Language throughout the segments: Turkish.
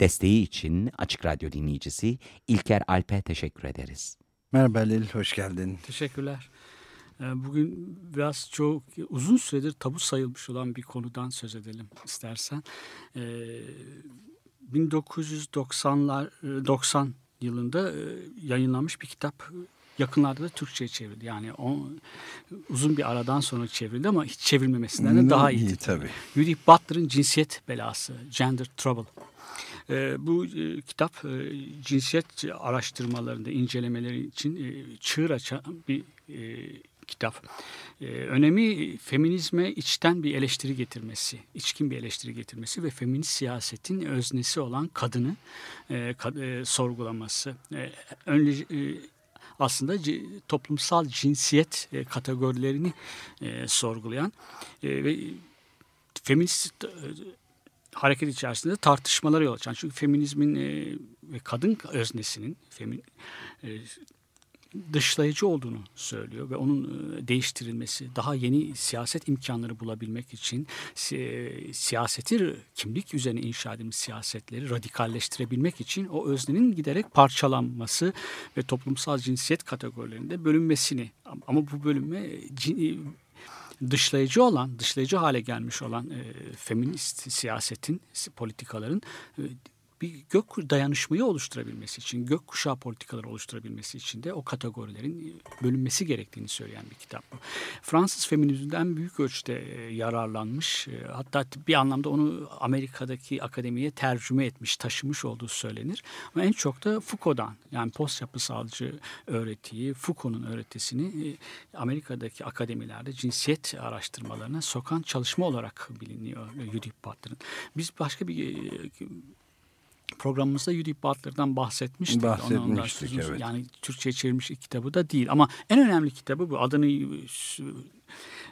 Desteği için Açık Radyo dinleyicisi İlker Alp'e teşekkür ederiz. Merhaba Lil, hoş geldin. Teşekkürler. Ee, Bugün biraz çok uzun süredir tabu sayılmış olan bir konudan söz edelim istersen. Ee, 1990'lar 90 yılında e, yayınlanmış bir kitap yakınlarda da Türkçe'ye çevrildi. Yani o uzun bir aradan sonra çevrildi ama hiç çevrilmemesinden de daha iyi. iyi tabii. Judith Butler'ın Cinsiyet Belası, Gender Trouble. Ee, bu e, kitap e, cinsiyet araştırmalarında incelemeleri için e, çığır açan bir e, kitap. E, önemi feminizme içten bir eleştiri getirmesi, içkin bir eleştiri getirmesi ve feminist siyasetin öznesi olan kadını e, kad- e, sorgulaması. E, önce, e, aslında toplumsal cinsiyet e, kategorilerini e, sorgulayan e, ve feminist e, hareket içerisinde tartışmalara yol açan. Çünkü feminizmin e, ve kadın öznesinin femin, e, dışlayıcı olduğunu söylüyor ve onun e, değiştirilmesi, daha yeni siyaset imkanları bulabilmek için si- siyaseti kimlik üzerine inşa edilmiş siyasetleri radikalleştirebilmek için o öznenin giderek parçalanması ve toplumsal cinsiyet kategorilerinde bölünmesini ama bu bölünme dışlayıcı olan, dışlayıcı hale gelmiş olan e, feminist siyasetin, politikaların e, bir gök dayanışmayı oluşturabilmesi için, gökkuşağı politikaları oluşturabilmesi için de o kategorilerin bölünmesi gerektiğini söyleyen bir kitap bu. Fransız feminizmden büyük ölçüde e, yararlanmış. E, Hatta bir anlamda onu Amerika'daki akademiye tercüme etmiş, taşımış olduğu söylenir. Ama en çok da Foucault'dan yani post yapısalcı öğretiyi, Foucault'un öğretisini e, Amerika'daki akademilerde cinsiyet araştırmalarına sokan çalışma olarak biliniyor Judith Butler'ın. Biz başka bir e, programımızda Judith Butler'dan bahsetmiştik. Bahsetmiştik, ondan evet. Yani Türkçe'ye çevirmiş ilk kitabı da değil. Ama en önemli kitabı bu. Adını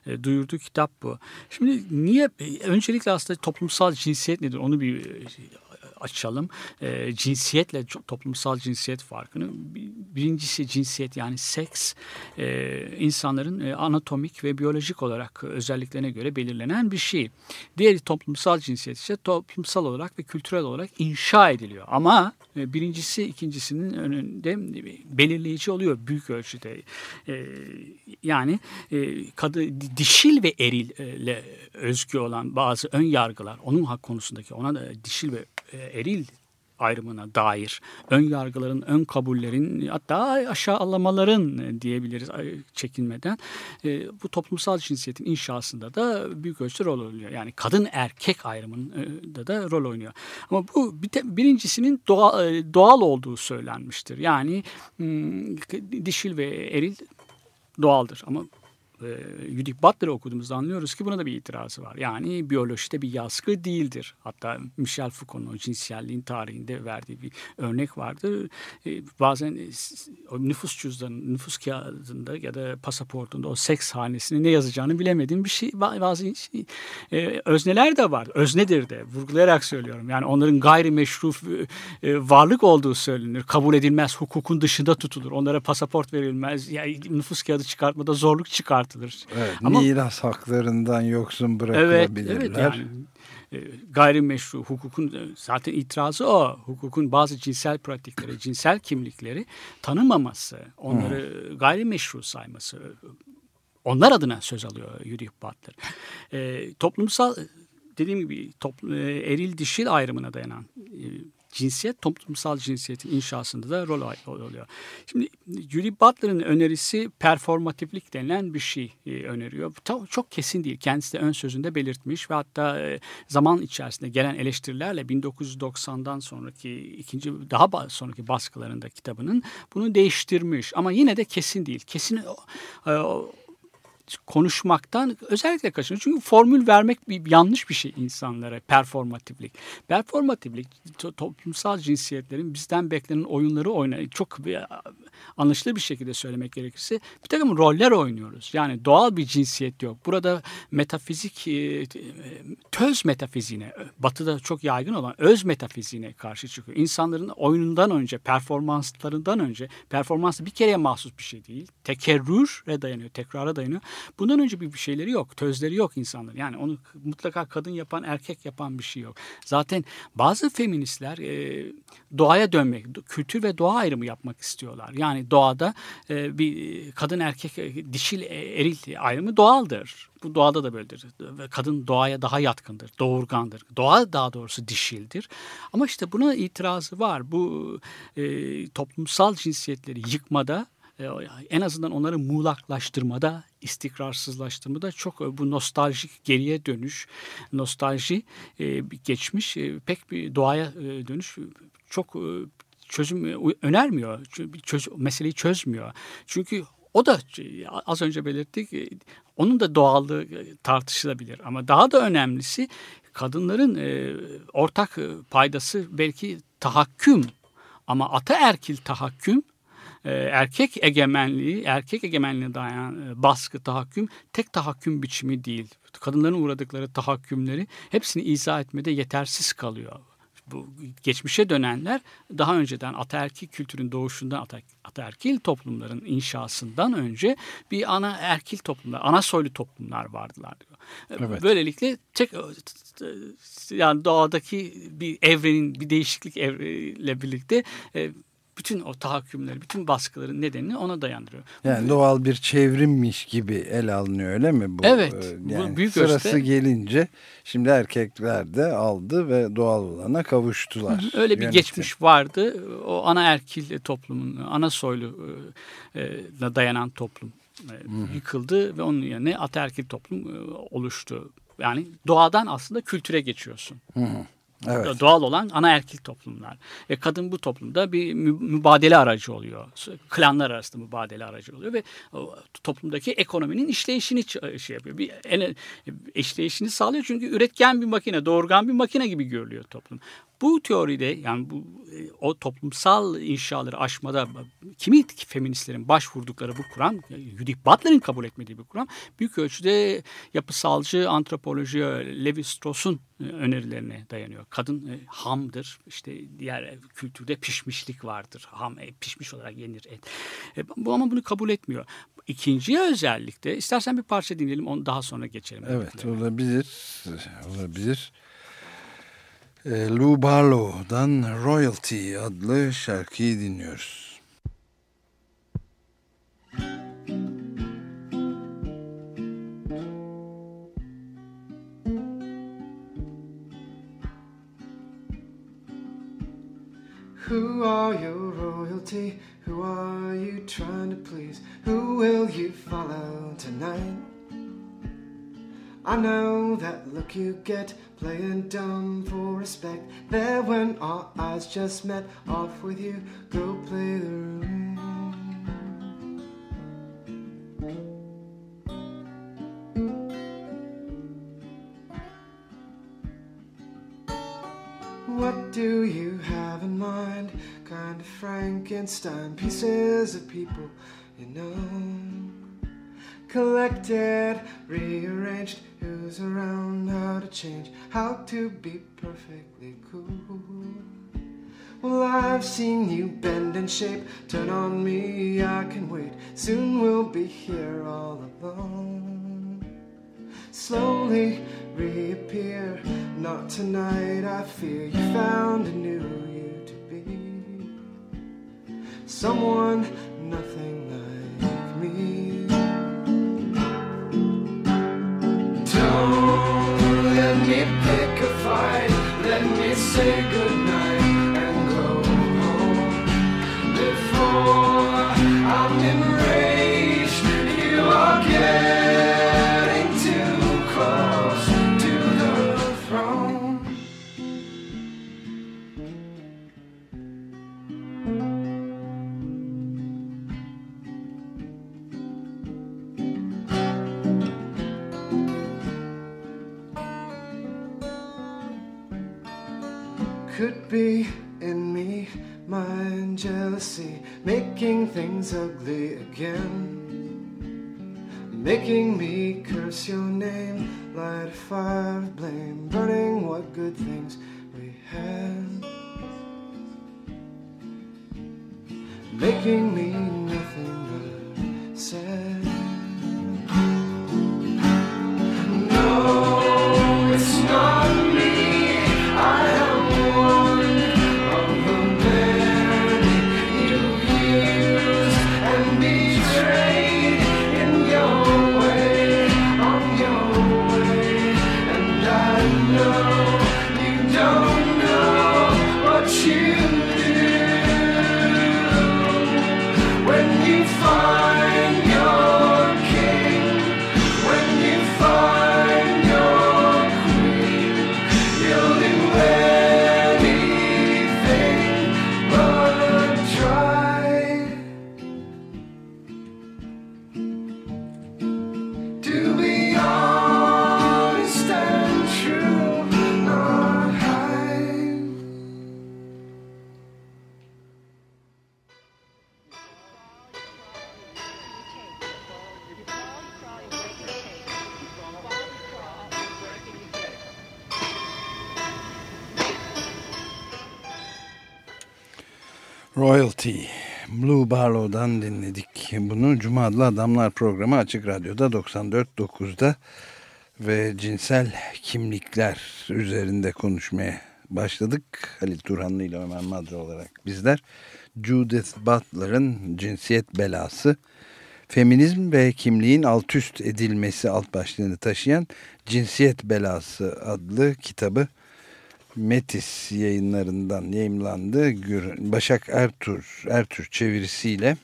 e, duyurduğu kitap bu. Şimdi niye? e, Öncelikle aslında toplumsal cinsiyet nedir? Onu bir e, açalım. E, cinsiyetle toplumsal cinsiyet farkını. Bir- Birincisi cinsiyet yani seks e, insanların e, anatomik ve biyolojik olarak özelliklerine göre belirlenen bir şey. Diğeri toplumsal cinsiyet ise toplumsal olarak ve kültürel olarak inşa ediliyor. Ama e, birincisi ikincisinin önünde belirleyici oluyor büyük ölçüde. E, yani e, kadı, dişil ve erille özgü olan bazı ön yargılar onun hak konusundaki ona da dişil ve e, eril ayrımına dair ön yargıların, ön kabullerin hatta aşağılamaların e, diyebiliriz çekinmeden e, bu toplumsal cinsiyetin inşasında da büyük ölçüde rol oynuyor. Yani kadın erkek ayrımında da rol oynuyor. Ama bu birincisinin doğal, e, doğal olduğu söylenmiştir. Yani hmm, dişil ve eril doğaldır ama e, Judith Butler'ı okuduğumuzda anlıyoruz ki buna da bir itirazı var. Yani biyolojide bir yaskı değildir. Hatta Michel Foucault'un o cinsiyelliğin tarihinde verdiği bir örnek vardır. E, bazen e, o nüfus cüzdanı, nüfus kağıdında ya da pasaportunda o seks hanesini ne yazacağını bilemediğim bir şey. ba- Bazı şey, e, özneler de var. Öznedir de vurgulayarak söylüyorum. Yani onların gayrimeşru e, varlık olduğu söylenir. Kabul edilmez, hukukun dışında tutulur. Onlara pasaport verilmez. Yani nüfus kağıdı çıkartmada zorluk çıkartılır. Evet, Ama- miras haklarından yoksun Evet, bırakılabilirler. evet yani e, gayrimeşru hukukun e, zaten itirazı o. Hukukun bazı cinsel pratikleri, cinsel kimlikleri tanımaması, onları gayrimeşru sayması. Onlar adına söz alıyor Judith Butler. E, toplumsal dediğim gibi topl- e, eril dişil ayrımına dayanan e, cinsiyet toplumsal cinsiyetin inşasında da rol oluyor. Şimdi Judith Butler'ın önerisi performatiflik denilen bir şey e, öneriyor. Bu çok kesin değil. Kendisi de ön sözünde belirtmiş ve hatta e, zaman içerisinde gelen eleştirilerle 1990'dan sonraki ikinci daha sonraki baskılarında kitabının bunu değiştirmiş. Ama yine de kesin değil. Kesin e, o- konuşmaktan özellikle kaçınıyor. Çünkü formül vermek bir yanlış bir şey insanlara performatiflik. Performatiflik to- toplumsal cinsiyetlerin bizden beklenen oyunları oynayın. Çok bir, anlaşılır bir şekilde söylemek gerekirse bir takım roller oynuyoruz. Yani doğal bir cinsiyet yok. Burada metafizik e, töz metafiziğine batıda çok yaygın olan öz metafiziğine karşı çıkıyor. İnsanların oyunundan önce performanslarından önce performans bir kereye mahsus bir şey değil. Tekerrüre dayanıyor, tekrara dayanıyor. Bundan önce bir şeyleri yok, tözleri yok insanların. Yani onu mutlaka kadın yapan, erkek yapan bir şey yok. Zaten bazı feministler e, doğaya dönmek, kültür ve doğa ayrımı yapmak istiyorlar. Yani doğada e, bir kadın erkek e, dişil e, eril ayrımı doğaldır. Bu doğada da böyledir. Kadın doğaya daha yatkındır, doğurgandır. Doğa daha doğrusu dişildir. Ama işte buna itirazı var. Bu e, toplumsal cinsiyetleri yıkmada e, en azından onları muğlaklaştırmada, istikrarsızlaştırmada çok e, bu nostaljik geriye dönüş, nostalji e, geçmiş e, pek bir doğaya dönüş çok çözüm önermiyor. Çöz, meseleyi çözmüyor. Çünkü o da az önce belirttik onun da doğallığı tartışılabilir ama daha da önemlisi kadınların ortak paydası belki tahakküm ama ataerkil tahakküm erkek egemenliği, erkek egemenliğine dayanan e, baskı, tahakküm tek tahakküm biçimi değil. Kadınların uğradıkları tahakkümleri hepsini izah etmede yetersiz kalıyor. Bu geçmişe dönenler daha önceden ataerkil kültürün doğuşundan, ata- ataerkil toplumların inşasından önce bir ana erkil toplumlar, ana soylu toplumlar vardılar diyor. Evet. Böylelikle tek yani doğadaki bir evrenin bir değişiklik evriyle birlikte e, bütün o tahakkümleri, bütün baskıların nedenini ona dayandırıyor. Yani doğal bir çevrimmiş gibi el alınıyor öyle mi? Bu, Evet, Ee, bu Yani büyük sırası ölçüde- gelince şimdi erkekler de aldı ve doğal olana kavuştular. Öyle bir Yönetti. geçmiş vardı. O ana erkil toplumun, ana soylu e, e, dayanan toplum e, yıkıldı ve onun yerine ataerkil toplum e, oluştu. Yani doğadan aslında kültüre geçiyorsun. Evet. Doğal olan ana erkil toplumlar. Ve kadın bu toplumda bir mü- mübadele aracı oluyor. Klanlar arasında mübadele aracı oluyor ve toplumdaki ekonominin işleyişini ç- şey yapıyor. Bir işleyişini sağlıyor çünkü üretken bir makine, doğurgan bir makine gibi görülüyor toplum. Bu teoride yani bu e, o toplumsal inşaları aşmada kimi feministlerin başvurdukları bu kuram, Judith Butler'ın kabul etmediği bir kuram büyük ölçüde yapısalcı antropoloji Levi Strauss'un e, önerilerine dayanıyor. Kadın e, hamdır, işte diğer e, kültürde pişmişlik vardır. Ham e, pişmiş olarak yenir et. E, bu ama bunu kabul etmiyor. İkinciye özellikle istersen bir parça dinleyelim onu daha sonra geçelim. Evet olabilir. Olabilir. Ee, Lou Barlow'dan Royalty adlı şarkıyı dinliyoruz. Who are your royalty? Who are you trying to please? Who will you follow tonight? I know that look you get playing dumb for respect. There when our eyes just met, off with you, go play the room. What do you have in mind? Kind of Frankenstein pieces of people, you know. Collected, rearranged, who's around, how to change, how to be perfectly cool. Well, I've seen you bend and shape, turn on me, I can wait. Soon we'll be here all alone slowly reappear. Not tonight, I fear you found a new you to be. Someone nothing like me. Don't let me pick a fight. Let me say goodnight be in me, my jealousy, making things ugly again. Making me curse your name, light a fire of blame, burning what good things we had. Making me Royalty. Blue Barlow'dan dinledik. Bunu Cuma adlı Adamlar programı Açık Radyo'da 94.9'da ve cinsel kimlikler üzerinde konuşmaya başladık. Halil Turhanlı ile Ömer Madra olarak bizler. Judith Butler'ın Cinsiyet Belası, Feminizm ve Kimliğin Altüst Edilmesi alt başlığını taşıyan Cinsiyet Belası adlı kitabı Metis yayınlarından yayımlandı. Başak Ertur, Ertür çevirisiyle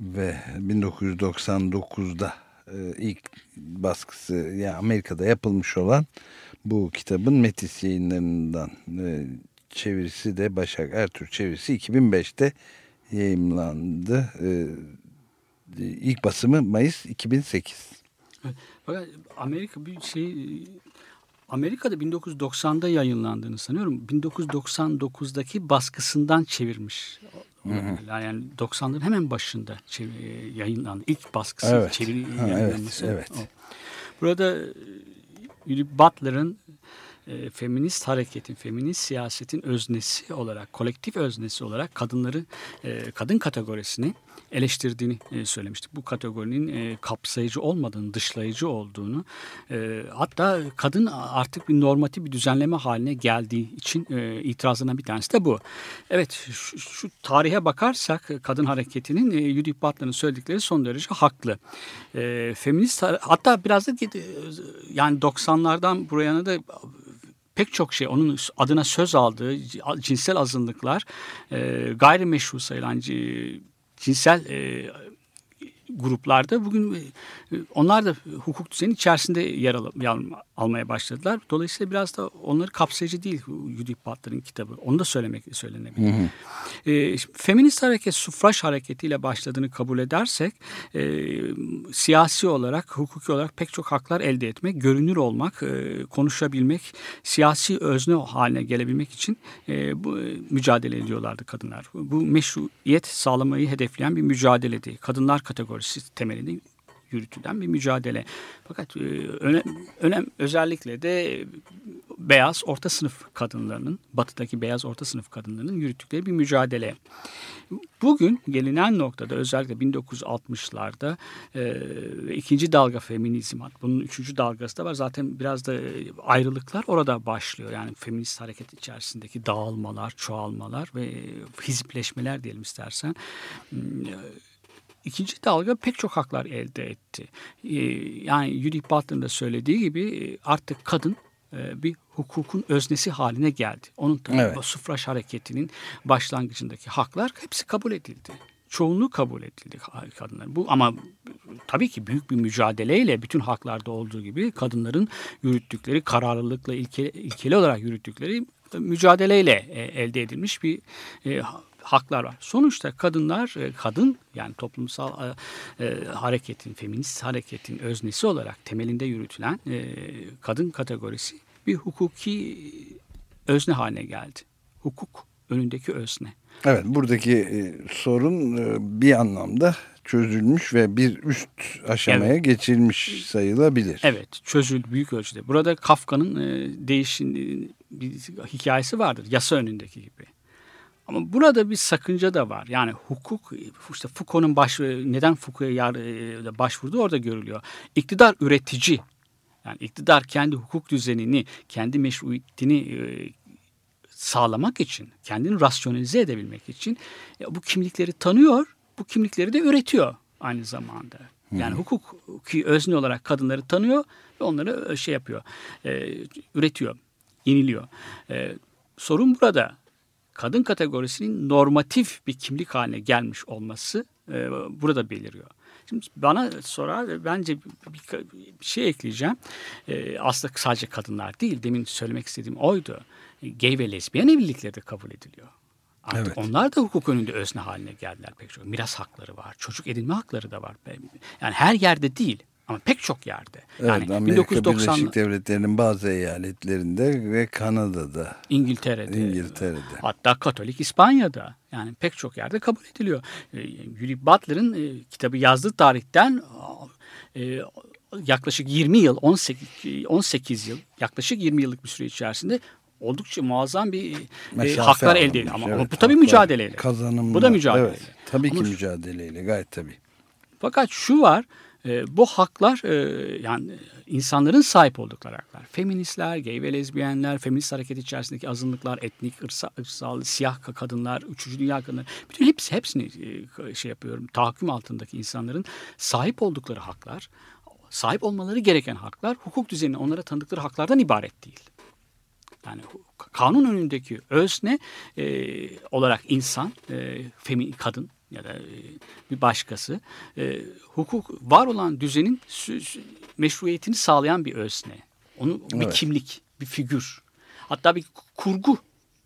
ve 1999'da e, ilk baskısı yani Amerika'da yapılmış olan bu kitabın Metis yayınlarından e, çevirisi de Başak Ertür çevirisi 2005'te yayımlandı. E, ilk basımı Mayıs 2008. Fakat Amerika bir şey Amerika'da 1990'da yayınlandığını sanıyorum. 1999'daki baskısından çevirmiş. Yani 90'ların hemen başında çev- yayınlandı. İlk baskısı Evet. çeviri Ha, yayınlanması. evet, evet. O. Burada e, Butler'ın e, feminist hareketin, feminist siyasetin öznesi olarak, kolektif öznesi olarak kadınları, e, kadın kategorisini eleştirdiğini e, söylemiştik. Bu kategorinin e, kapsayıcı olmadığını, dışlayıcı olduğunu, e, hatta kadın artık bir normatif bir düzenleme haline geldiği için e, itirazlarından bir tanesi de bu. Evet, şu, şu tarihe bakarsak kadın hareketinin e, Judith Butler'ın söyledikleri son derece haklı. E, feminist hatta biraz da e, yani 90'lardan buraya da pek çok şey onun adına söz aldığı cinsel azınlıklar e, gayrimeşru sayılan c- cinsel e, gruplarda bugün e, onlar da hukuk düzeni içerisinde yer al, almaya başladılar. Dolayısıyla biraz da onları kapsayıcı değil Judith Butler'ın kitabı. Onu da söylemek söylenebilir. E, feminist hareket sufraş hareketiyle başladığını kabul edersek e, siyasi olarak, hukuki olarak pek çok haklar elde etmek, görünür olmak, e, konuşabilmek, siyasi özne haline gelebilmek için e, bu e, mücadele ediyorlardı kadınlar. Bu meşruiyet sağlamayı hedefleyen bir mücadeledi. Kadınlar kategorisi temelinde yürütülen bir mücadele. Fakat e, önem, önem özellikle de beyaz orta sınıf kadınlarının, batıdaki beyaz orta sınıf kadınlarının yürüttükleri bir mücadele. Bugün gelinen noktada özellikle 1960'larda e, ikinci dalga feminizm, bunun üçüncü dalgası da var. Zaten biraz da e, ayrılıklar orada başlıyor. Yani feminist hareket içerisindeki dağılmalar, çoğalmalar ve hizipleşmeler diyelim istersen. E, İkinci dalga pek çok haklar elde etti. Ee, Yani Judith Butler'ın da söylediği gibi artık kadın e, bir hukukun öznesi haline geldi. Onun tabii Evet. sufraş hareketinin başlangıcındaki haklar hepsi kabul edildi. Çoğunluğu kabul edildi kadınlar. Bu ama tabii ki büyük bir mücadeleyle bütün haklarda olduğu gibi kadınların yürüttükleri kararlılıkla ilkeli, ilkeli olarak yürüttükleri mücadeleyle e, elde edilmiş bir e, haklar var. Sonuçta kadınlar, e, kadın yani toplumsal e, e, hareketin, feminist hareketin öznesi olarak temelinde yürütülen e, kadın kategorisi bir hukuki özne haline geldi. Hukuk önündeki özne. Evet buradaki e, sorun e, bir anlamda çözülmüş ve bir üst aşamaya geçilmiş sayılabilir. Evet çözüldü büyük ölçüde. Burada Kafka'nın e, değişin e, bir hikayesi vardır yasa önündeki gibi. Ama burada bir sakınca da var. Yani hukuk işte Foucault'un baş, neden Foucault'a e, başvurduğu orada görülüyor. İktidar üretici. Yani iktidar kendi hukuk düzenini, kendi meşruiyetini e, sağlamak için, kendini rasyonelize edebilmek için e, bu kimlikleri tanıyor, bu kimlikleri de üretiyor aynı zamanda. Yani hukuki özne olarak kadınları tanıyor ve onları şey yapıyor, e, üretiyor, yeniliyor. E, sorun burada kadın kategorisinin normatif bir kimlik haline gelmiş olması e, burada beliriyor. Şimdi bana sorar bence bir, bir şey ekleyeceğim. E, aslında sadece kadınlar değil, demin söylemek istediğim oydu. E, gay ve lezbiyen evlilikleri de kabul ediliyor. Artık Evet. onlar da hukuk önünde özne haline geldiler pek çok. Miras hakları var, çocuk edinme hakları da var. Yani her yerde değil ama pek çok yerde. Evet, yani Amerika 1990 Birleşik Devletleri'nin bazı eyaletlerinde ve Kanada'da, İngiltere'de, İngiltere'de. hatta Katolik İspanya'da yani pek çok yerde kabul ediliyor. E, Judith Butler'ın e, kitabı yazdığı tarihten e, yaklaşık 20 yıl, 18, 18 yıl, yaklaşık 20 yıllık bir süre içerisinde oldukça muazzam bir e, Mesafe haklar elde alınmış, edildi. Ama, evet, ama bu tabii mücadeleyle. Kazanımlar. Bu da mücadele. Evet, tabii ki Ama- mücadeleyle gayet tabii. Fakat şu var, e, bu haklar e, yani insanların sahip oldukları haklar. Feministler, gay ve lezbiyenler, feminist hareket içerisindeki azınlıklar, etnik, ırsa, ırsal, siyah kadınlar, üçüncü dünya kadınları, bütün hepsi hepsini e, şey yapıyorum. Tahakküm altındaki insanların sahip oldukları haklar, sahip olmaları gereken haklar, hukuk düzeninin onlara tanıdıkları haklardan ibaret değil. Yani kanun önündeki özne e, olarak insan, e, femi, kadın ya da e, bir başkası e, hukuk var olan düzenin meşruiyetini sağlayan bir özne. Onu bir Evet. kimlik, bir figür. Hatta bir kurgu,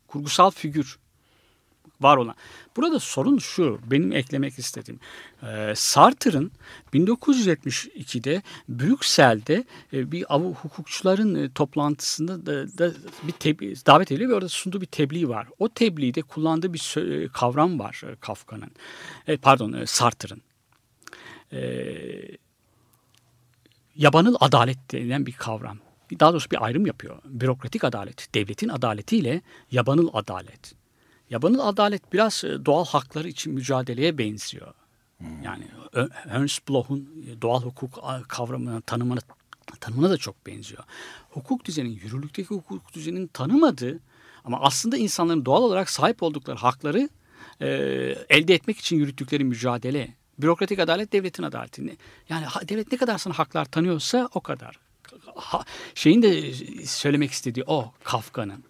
kurgusal figür var olan. Burada sorun şu, benim eklemek istediğim. Ee, Sartre'ın 1972'de Brüksel'de e, bir av hukukçuların e, toplantısında da, da bir davet ediliyor ve orada sunduğu bir tebliğ var. O tebliğde kullandığı bir e, kavram var e, Kafka'nın. E, pardon, e, Sartre'ın. E, yabanıl adalet denilen bir kavram. Daha doğrusu bir ayrım yapıyor. Bürokratik adalet, devletin adaletiyle yabanıl adalet. Yabanıl adalet biraz e, doğal hakları için mücadeleye benziyor. Yani Ö- Ernst Bloch'un e, doğal hukuk kavramına, tanımına, tanımına da çok benziyor. Hukuk düzeninin, yürürlükteki hukuk düzeninin tanımadığı ama aslında insanların doğal olarak sahip oldukları hakları e, elde etmek için yürüttükleri mücadele. Bürokratik adalet devletin adaletini. Yani devlet ne kadar sana haklar tanıyorsa o kadar. Ha- şeyin de söylemek istediği o Kafka'nın.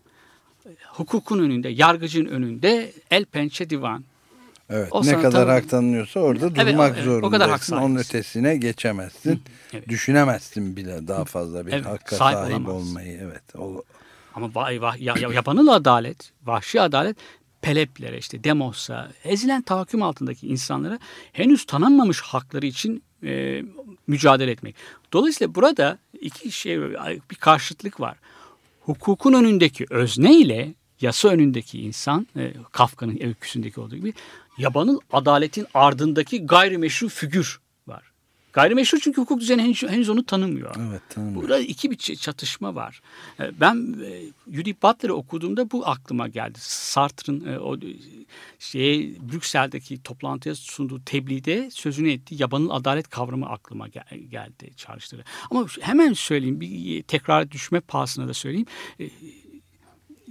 Hukukun önünde, yargıcın önünde el pençe divan. Evet, O ne kadar hak tanınıyorsa orada Evet, durmak evet, o zorundasın. kadar hak Onun ötesine geçemezsin. Evet. Düşünemezsin bile daha fazla bir Evet, hakka sahip sahip, olmayı. Evet. O, Ama vay vay ya, ya- yabanıl adalet, vahşi adalet Peleplere işte Demos'a, ezilen tahakküm altındaki insanlara henüz tanınmamış hakları için e, mücadele etmek. Dolayısıyla burada iki şey bir karşıtlık var. Hukukun önündeki özne ile yasa önündeki insan, e, Kafka'nın öyküsündeki olduğu gibi yabanıl adaletin ardındaki gayrimeşru figür var. Gayrimeşru çünkü hukuk düzeni henüz, henüz onu tanımıyor. evet tanımıyorum. Burada iki bir çatışma var. E, Ben e, Judith Butler'ı okuduğumda bu aklıma geldi. Sartre'ın e, o şeye Brüksel'deki toplantıya sunduğu tebliğde sözünü ettiği yabanıl adalet kavramı aklıma gel- geldi, çağrıştırdı. Ama hemen söyleyeyim, bir tekrar düşme pahasına da söyleyeyim.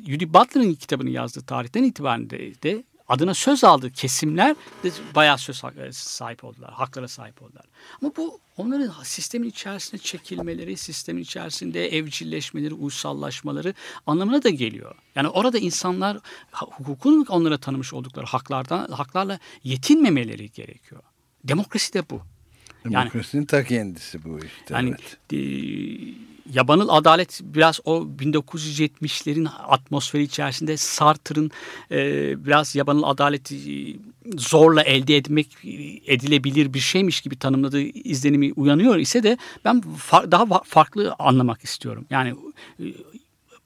Judith Butler'ın kitabını yazdığı tarihten itibaren de, de adına söz aldığı kesimler de bayağı söz e, sahip oldular, haklara sahip oldular. Ama bu onların sistemin içerisine çekilmeleri, sistemin içerisinde evcilleşmeleri, uysallaşmaları anlamına da geliyor. Yani orada insanlar hukukun onlara tanımış oldukları haklardan haklarla yetinmemeleri gerekiyor. Demokrasi de bu. Yani Demokrasinin ta kendisi bu işte. yani evet. e, yabanıl adalet biraz o 1970'lerin atmosferi içerisinde Sartre'ın e, biraz yabanıl adaleti e, zorla elde etmek e, edilebilir bir şeymiş gibi tanımladığı izlenimi uyanıyor ise de ben fa- daha farklı anlamak istiyorum. Yani e,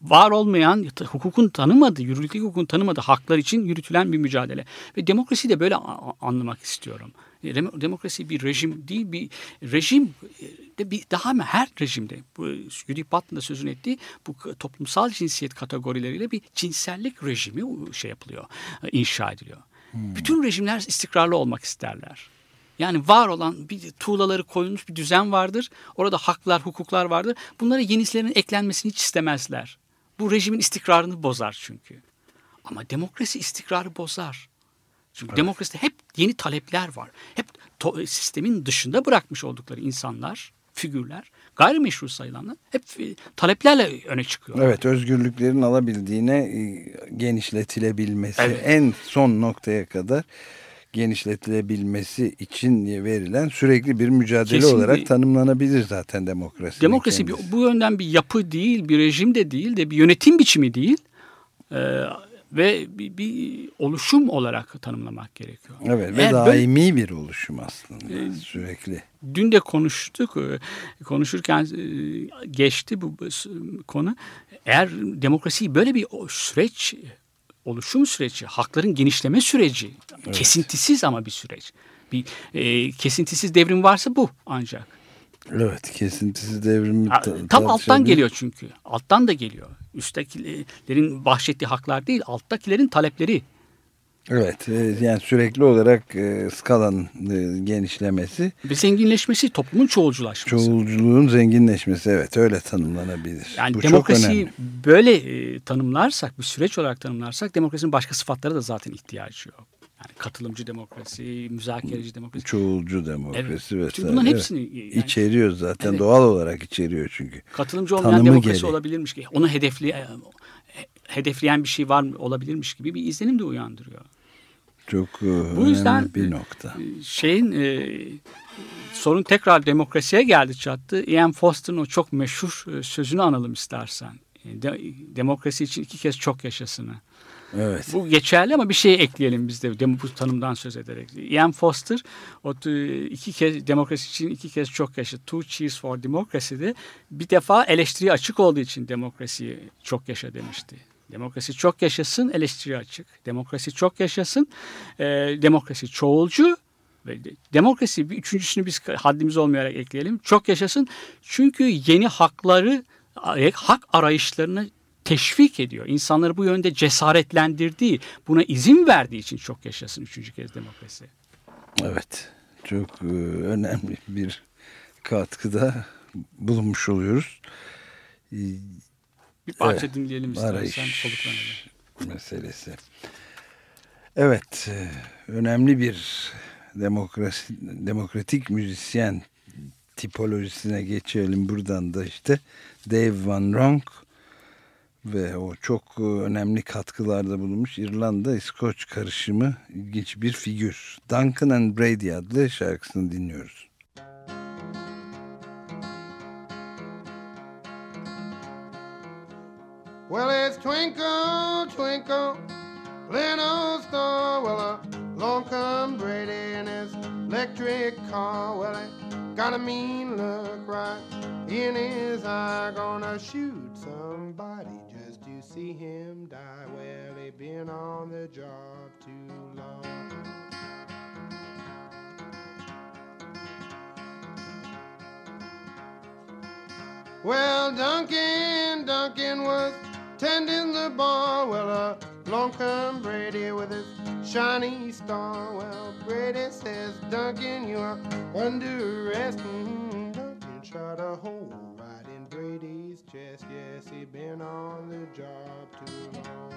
var olmayan, hukukun tanımadığı, yürürlük hukukun tanımadığı haklar için yürütülen bir mücadele. Ve demokrasiyi de böyle anlamak istiyorum. Dem- Demokrasi bir rejim değil, bir rejim e, de bir daha mı her rejimde bu Judith Butler'ın da sözünü ettiği bu toplumsal cinsiyet kategorileriyle bir cinsellik rejimi şey yapılıyor, e, inşa ediliyor. Bütün rejimler istikrarlı olmak isterler. Yani var olan bir tuğlaları koyulmuş bir düzen vardır. Orada haklar, hukuklar vardır. Bunlara yenislerinin eklenmesini hiç istemezler. Bu rejimin istikrarını bozar çünkü. Ama demokrasi istikrarı bozar. Çünkü demokraside hep yeni talepler var. Hep to- sistemin dışında bırakmış oldukları insanlar, figürler, gayrimeşru sayılanlar hep e, taleplerle öne çıkıyor. Evet özgürlüklerin alabildiğine e, genişletilebilmesi Evet. en son noktaya kadar genişletilebilmesi için verilen sürekli bir mücadele Kesin olarak tanımlanabilir zaten demokrasi. Demokrasi bir, bu yönden bir yapı değil, bir rejim de değil de bir yönetim biçimi değil. Ee, ve bir, bir oluşum olarak tanımlamak gerekiyor. Evet ve Eğer böyle- daimi bir oluşum aslında sürekli. dün de konuştuk. e, Konuşurken e, geçti bu konu. Eğer demokrasiyi böyle bir süreç, oluşum süreci, hakların genişleme süreci, kesintisiz ama bir süreç. Bir e, kesintisiz devrim varsa bu ancak. Evet kesintisiz devrimi ta- Tam alttan geliyor çünkü. Alttan da geliyor. Üsttekilerin bahşettiği haklar değil, alttakilerin talepleri. Evet e, yani sürekli olarak e, skalanın e, genişlemesi Ve zenginleşmesi, toplumun çoğulculaşması. çoğulculuğun zenginleşmesi evet öyle tanımlanabilir. Yani Bu demokrasiyi böyle e, tanımlarsak, bir süreç olarak tanımlarsak demokrasinin başka sıfatlara da zaten ihtiyacı yok. Yani katılımcı demokrasi, müzakereci demokrasi. Çoğulcu demokrasi Evet. vesaire. Bunların hepsini yani- içeriyor zaten Evet. doğal olarak içeriyor çünkü. Katılımcı olmayan Tanımı demokrasi gereği. olabilirmiş ki. Onu hedefli, e, hedefleyen bir şey var mı olabilirmiş gibi bir izlenim de uyandırıyor. Çok e, Bu yüzden bir nokta. şeyin e, sorun tekrar demokrasiye geldi çattı. Ian Foster'ın o çok meşhur e, sözünü analım istersen. E, de- demokrasi için iki kez çok yaşasını. Evet. Bu geçerli ama bir şey ekleyelim biz de bu tanımdan söz ederek. Ian Foster o t- iki kez demokrasi için iki kez çok yaşa. Two cheers for democracy'de bir defa eleştiriye açık olduğu için demokrasiyi çok yaşa demişti. Demokrasi çok yaşasın, eleştiri açık. Demokrasi çok yaşasın, e, demokrasi çoğulcu ve de- demokrasi bir üçüncüsünü biz haddimiz olmayarak ekleyelim. Çok yaşasın çünkü yeni hakları, hak arayışlarını teşvik ediyor. İnsanları bu yönde cesaretlendirdiği, buna izin verdiği için çok yaşasın üçüncü kez demokrasi. Evet. Çok e, önemli bir katkıda bulunmuş oluyoruz. E, Bir parça Evet, dinleyelim istersen arayış meselesi. Evet, e, önemli bir demokrasi, demokratik müzisyen tipolojisine geçelim buradan da işte Dave Van Ronk ve o çok e, önemli katkılarda bulunmuş İrlanda-İskoç karışımı ilginç bir figür. Duncan and Brady adlı şarkısını dinliyoruz. Well, it's twinkle, twinkle, little star. Well, along come Brady in his electric car. Well, he got a mean look right in his eye. Gonna shoot somebody see him die. Well, he been on the job too long. Well, Duncan, Duncan was tending the bar. Well, uh, along come Brady with his shiny star. Well, Brady says, Duncan, you are under arrest. Mm, Duncan shot a hole right in Brady's chest. Yes, he been on the job too long.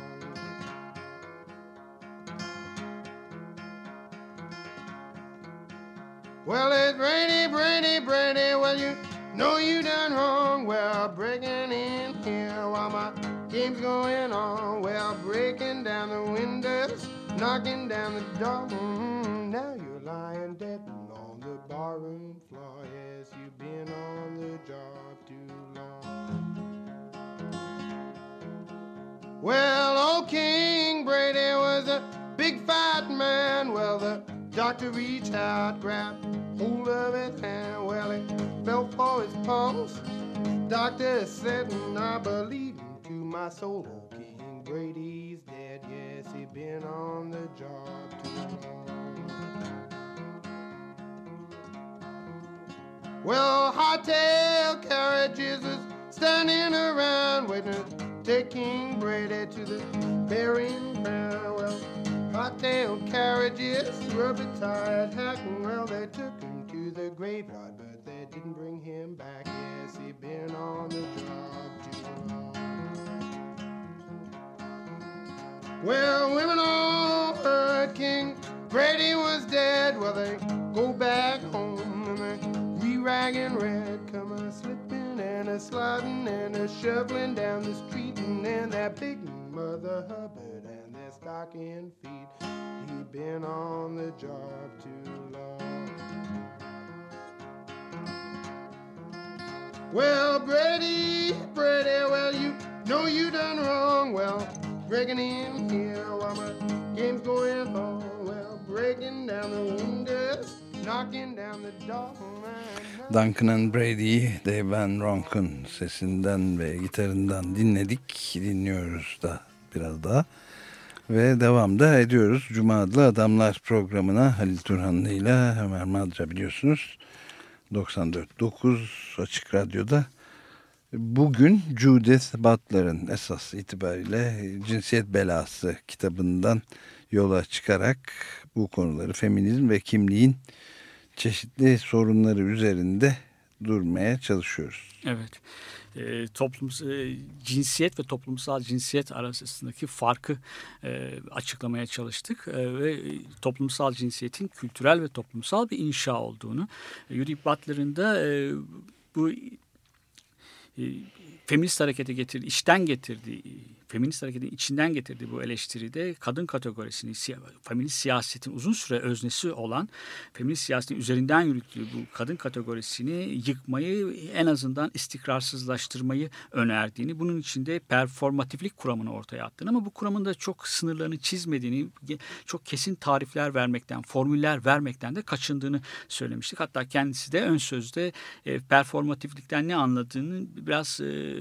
Well, it's rainy, rainy, rainy. Well, you know you done wrong. Well, breaking in here while my game's going on. Well, breaking down the windows, knocking down the door. Mm, now you're lying dead on the barroom floor. Yes, you've been on the job too long. Well, old King Brady was a big fat man. Well, the doctor reached out, grabbed hold of his hand. Well, he felt for his pulse. Doctor said, and I believe him to my soul. Oh, King Brady's dead. Yes, he been on the job too long. Well, hightail carriages was standing around waiting to take King Brady to the burying ground. Well, hightail carriages, rubber tired, hacking. Well, they took him to the graveyard, but they didn't bring him back. Yes, he'd been on the job too long. Well, women all heard King Brady was dead. Well, they go back home and they re-ragging red, come and a sliding and a shoveling down the street, and then that big Mother Hubbard and their stocking feet. He been on the job too long. Well, Brady, Brady, well, you know you done wrong. Well, breaking in here while my game's going on. Well, breaking down the windows, door. Duncan and Brady'yi Dave Van Ronken sesinden ve gitarından dinledik. Dinliyoruz da biraz daha. Ve devamda ediyoruz. Cuma adlı Adamlar programına Halil Turhanlı ile Ömer Madra biliyorsunuz. 94.9 Açık Radyo'da. Bugün Judith Butler'ın esas itibariyle Cinsiyet Belası kitabından yola çıkarak bu konuları feminizm ve kimliğin çeşitli sorunları üzerinde durmaya çalışıyoruz. Evet. E, toplums, e, cinsiyet ve toplumsal cinsiyet arasındaki farkı e, açıklamaya çalıştık e, ve toplumsal cinsiyetin kültürel ve toplumsal bir inşa olduğunu, e, Judith Butler'ın da e, bu e, feminist harekete getirdiği, içten getirdiği, feminist hareketin içinden getirdiği bu eleştiride kadın kategorisini, feminist siyasetin uzun süre öznesi olan, feminist siyasetin üzerinden yürüttüğü bu kadın kategorisini yıkmayı, en azından istikrarsızlaştırmayı önerdiğini, bunun içinde performatiflik kuramını ortaya attığını ama bu kuramın da çok sınırlarını çizmediğini, çok kesin tarifler vermekten, formüller vermekten de kaçındığını söylemiştik. Hatta kendisi de ön sözde e, performatiflikten ne anladığını biraz e,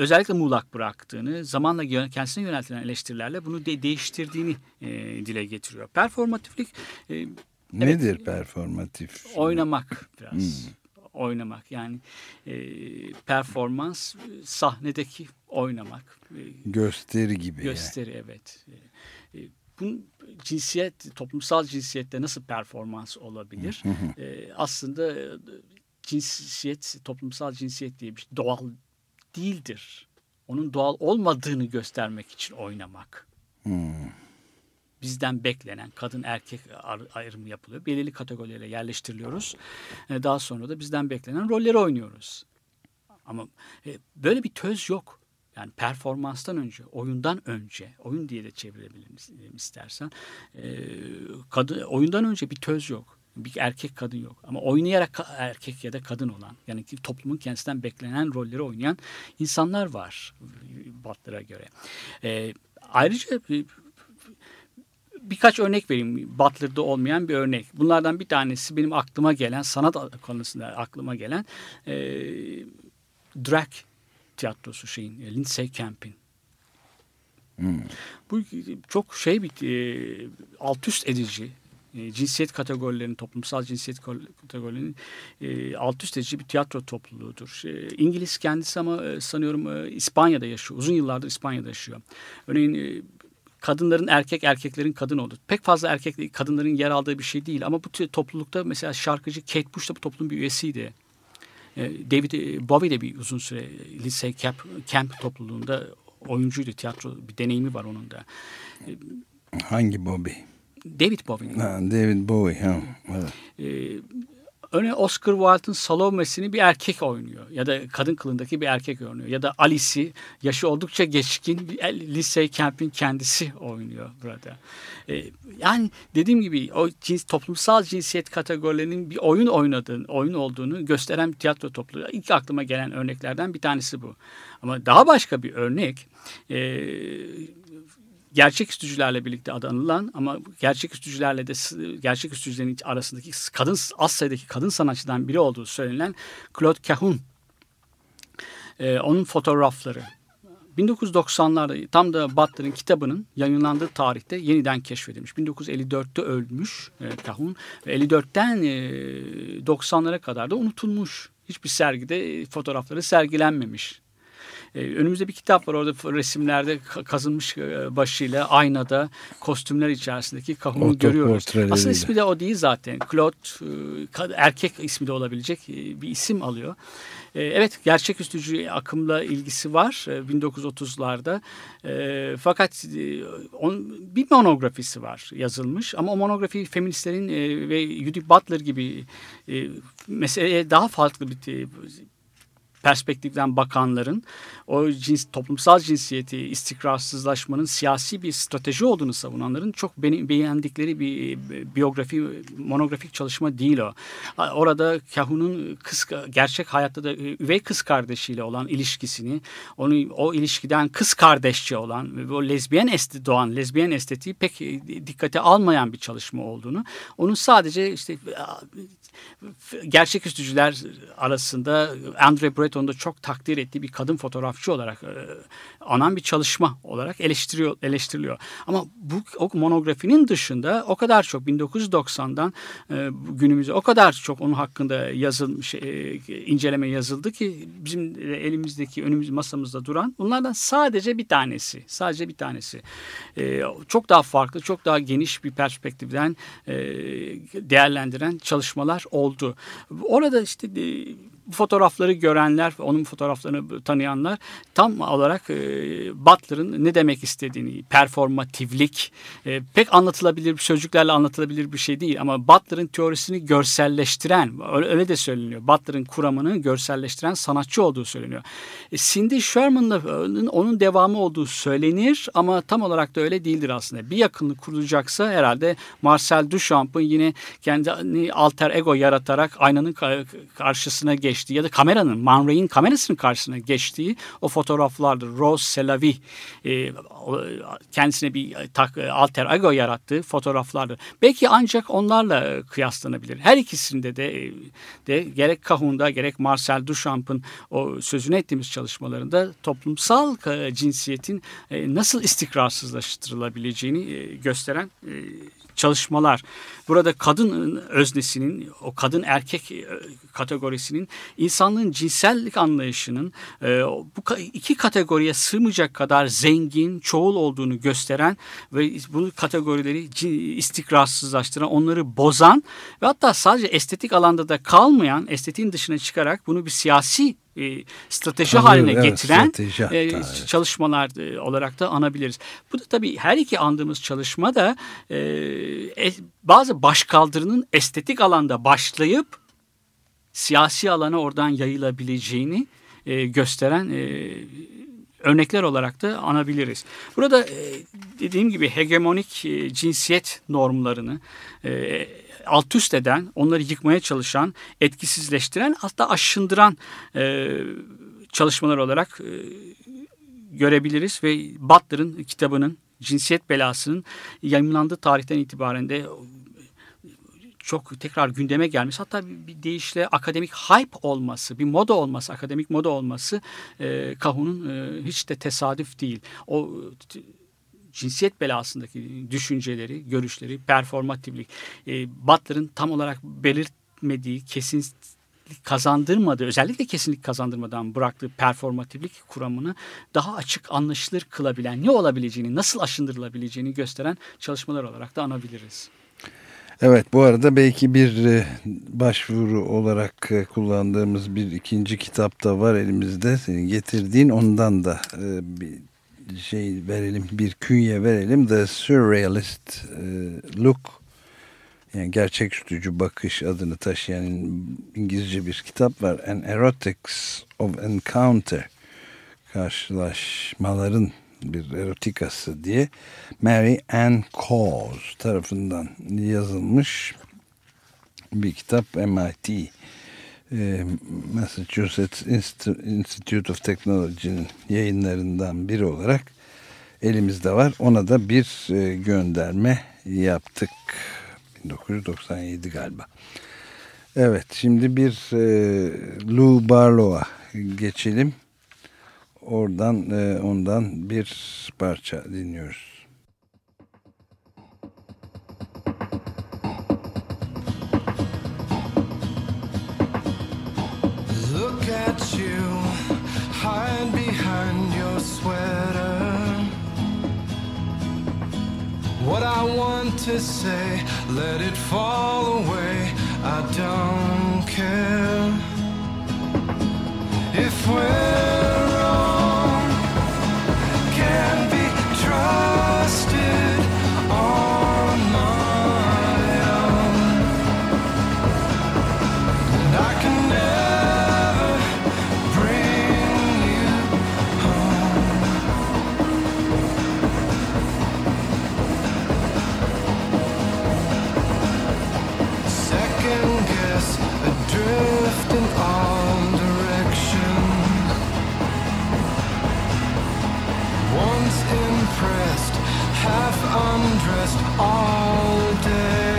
özellikle muğlak bıraktığını, zamanla kendisine yöneltilen eleştirilerle bunu de değiştirdiğini e, dile getiriyor. Performatiflik e, nedir evet, performatif? Oynamak biraz. Hmm. Oynamak yani e, performans sahnedeki oynamak. Gösteri gibi. Gösteri yani. evet. E, bunun cinsiyet, toplumsal cinsiyette nasıl performans olabilir? e, aslında cinsiyet, toplumsal cinsiyet diye bir şey doğal değildir. Onun doğal olmadığını göstermek için oynamak. Hmm. Bizden beklenen kadın erkek ayrımı yapılıyor. Belirli kategorilere yerleştiriliyoruz. E, daha sonra da bizden beklenen rolleri oynuyoruz. Ama e, böyle bir töz yok. Yani performanstan önce, oyundan önce, oyun diye de çevirebilirim istersen. E, kadın, oyundan önce bir töz yok bir erkek kadın yok. Ama oynayarak erkek ya da kadın olan yani toplumun kendisinden beklenen rolleri oynayan insanlar var Butler'a göre. E, ayrıca birkaç örnek vereyim. Butler'da olmayan bir örnek. Bunlardan bir tanesi benim aklıma gelen sanat konusunda aklıma gelen e, drag tiyatrosu şeyin Lindsay Camp'in. Hmm. Bu çok şey bir e, alt üst edici e, cinsiyet kategorilerinin, toplumsal cinsiyet kategorilerinin e, alt üst edici bir tiyatro topluluğudur. E, İngiliz kendisi ama e, sanıyorum e, İspanya'da yaşıyor. Uzun yıllardır İspanya'da yaşıyor. Örneğin e, kadınların erkek, erkeklerin kadın oldu. Pek fazla erkek, kadınların yer aldığı bir şey değil. Ama bu toplulukta mesela şarkıcı Kate Bush da bu toplumun bir üyesiydi. E, David e, Bowie de bir uzun süre lise camp, camp topluluğunda oyuncuydu. Tiyatro bir deneyimi var onun da. Hangi Bowie? David Bowie. Ha, David Bowie. Ha, evet. Ee, Örneğin Oscar Wilde'ın Salome'sini bir erkek oynuyor ya da kadın kılındaki bir erkek oynuyor ya da Alice'i yaşı oldukça geçkin bir lise Camp'in kendisi oynuyor burada. Ee, yani dediğim gibi o cins, toplumsal cinsiyet kategorilerinin bir oyun oynadığını, oyun olduğunu gösteren bir tiyatro topluluğu. İlk aklıma gelen örneklerden bir tanesi bu. Ama daha başka bir örnek e, gerçek üstücülerle birlikte adı anılan ama gerçek üstücülerle de gerçek üstücülerin arasındaki kadın az sayıdaki kadın sanatçıdan biri olduğu söylenen Claude Cahun. Ee, onun fotoğrafları 1990'larda tam da Butler'ın kitabının yayınlandığı tarihte yeniden keşfedilmiş. 1954'te ölmüş e, Kahun ve 54'ten e, 90'lara kadar da unutulmuş. Hiçbir sergide e, fotoğrafları sergilenmemiş. Ee, önümüzde bir kitap var orada resimlerde kazınmış e, başıyla aynada kostümler içerisindeki Kahun'u görüyoruz. Aslında ismi de o değil zaten. Claude e, erkek ismi de olabilecek e, bir isim alıyor. Evet gerçeküstücü akımla ilgisi var 1930'larda. Fakat bir monografisi var yazılmış ama o monografi feministlerin ve Judith Butler gibi meseleye daha farklı bir perspektiften bakanların o cins, toplumsal cinsiyeti istikrarsızlaşmanın siyasi bir strateji olduğunu savunanların çok beğendikleri bir biyografi monografik çalışma değil o. Orada Kahun'un kız gerçek hayatta da üvey kız kardeşiyle olan ilişkisini, onu o ilişkiden kız kardeşçe olan o lezbiyen esti doğan lezbiyen estetiği pek dikkate almayan bir çalışma olduğunu, onun sadece işte gerçeküstücüler arasında Andre Breton'un da çok takdir ettiği bir kadın fotoğrafçı olarak e, anan bir çalışma olarak eleştiriyor, eleştiriliyor. Ama bu o monografinin dışında o kadar çok 1990'dan e, günümüze o kadar çok onun hakkında yazılmış e, inceleme yazıldı ki bizim elimizdeki önümüz masamızda duran bunlardan sadece bir tanesi. Sadece bir tanesi. Çok daha farklı, çok daha geniş bir perspektiften değerlendiren çalışmalar oldu. Orada işte e, bu fotoğrafları görenler, onun fotoğraflarını tanıyanlar tam olarak e, Butler'ın ne demek istediğini, performatiflik, e, pek anlatılabilir, sözcüklerle anlatılabilir bir şey değil ama Butler'ın teorisini görselleştiren, öyle, de söyleniyor. Butler'ın kuramını görselleştiren sanatçı olduğu söyleniyor. E, Cindy Sherman'la e, onun devamı olduğu söylenir ama tam olarak da öyle değildir aslında. Bir yakınlık kurulacaksa herhalde Marcel Duchamp'ın yine kendi alter ego yaratarak aynanın karşısına geç geçtiği ya da kameranın, Man Ray'in kamerasının karşısına geçtiği o fotoğraflardır. Rose Selavi e, kendisine bir tak, alter ego yarattığı fotoğraflardır. Belki ancak onlarla kıyaslanabilir. Her ikisinde de, de gerek Kahun'da gerek Marcel Duchamp'ın o sözünü ettiğimiz çalışmalarında toplumsal cinsiyetin e, nasıl istikrarsızlaştırılabileceğini e, gösteren e, çalışmalar. Burada kadın öznesinin, o kadın erkek e, kategorisinin insanlığın cinsellik anlayışının e, bu iki kategoriye sığmayacak kadar zengin, çoğul olduğunu gösteren ve bu kategorileri istikrarsızlaştıran, onları bozan ve hatta sadece estetik alanda da kalmayan, estetiğin dışına çıkarak bunu bir siyasi e, strateji Tabii, haline evet, getiren strateji hatta, e, çalışmalar e, olarak da anabiliriz. Bu da tabii her iki andığımız çalışma da e, e, bazı başkaldırının estetik alanda başlayıp siyasi alana oradan yayılabileceğini e, gösteren e, örnekler olarak da anabiliriz. Burada e, dediğim gibi hegemonik e, cinsiyet normlarını e, alt üst eden, onları yıkmaya çalışan, etkisizleştiren hatta aşındıran e, çalışmalar olarak e, görebiliriz ve Butler'ın kitabının cinsiyet belasının yayınlandığı tarihten itibaren de çok tekrar gündeme gelmiş. Hatta bir deyişle akademik hype olması, bir moda olması, akademik moda olması e, Kahun'un e, hiç de tesadüf değil. O cinsiyet belasındaki düşünceleri, görüşleri, performatiflik, e, Butler'ın tam olarak belirtmediği, kesin kazandırmadığı, özellikle kesinlik kazandırmadan bıraktığı performatiflik kuramını daha açık anlaşılır kılabilen, ne olabileceğini, nasıl aşındırılabileceğini gösteren çalışmalar olarak da anabiliriz. Evet bu arada belki bir e, başvuru olarak e, kullandığımız bir ikinci kitap da var elimizde. Senin getirdiğin ondan da e, bir şey verelim, bir künye verelim. The Surrealist Look yani gerçeküstücü bakış adını taşıyan İngilizce bir kitap var. An Erotics of Encounter karşılaşmaların bir erotikası diye Mary Ann Cause tarafından yazılmış bir kitap MIT e, Massachusetts Institute of Technology'nin yayınlarından biri olarak elimizde var. Ona da bir gönderme yaptık. 1997 galiba. Evet şimdi bir Lou Barlow'a geçelim. oradan ondan bir parça dinliyoruz. Sweater. What I want to say, let it fall away. I don't care. If we're half undressed all day.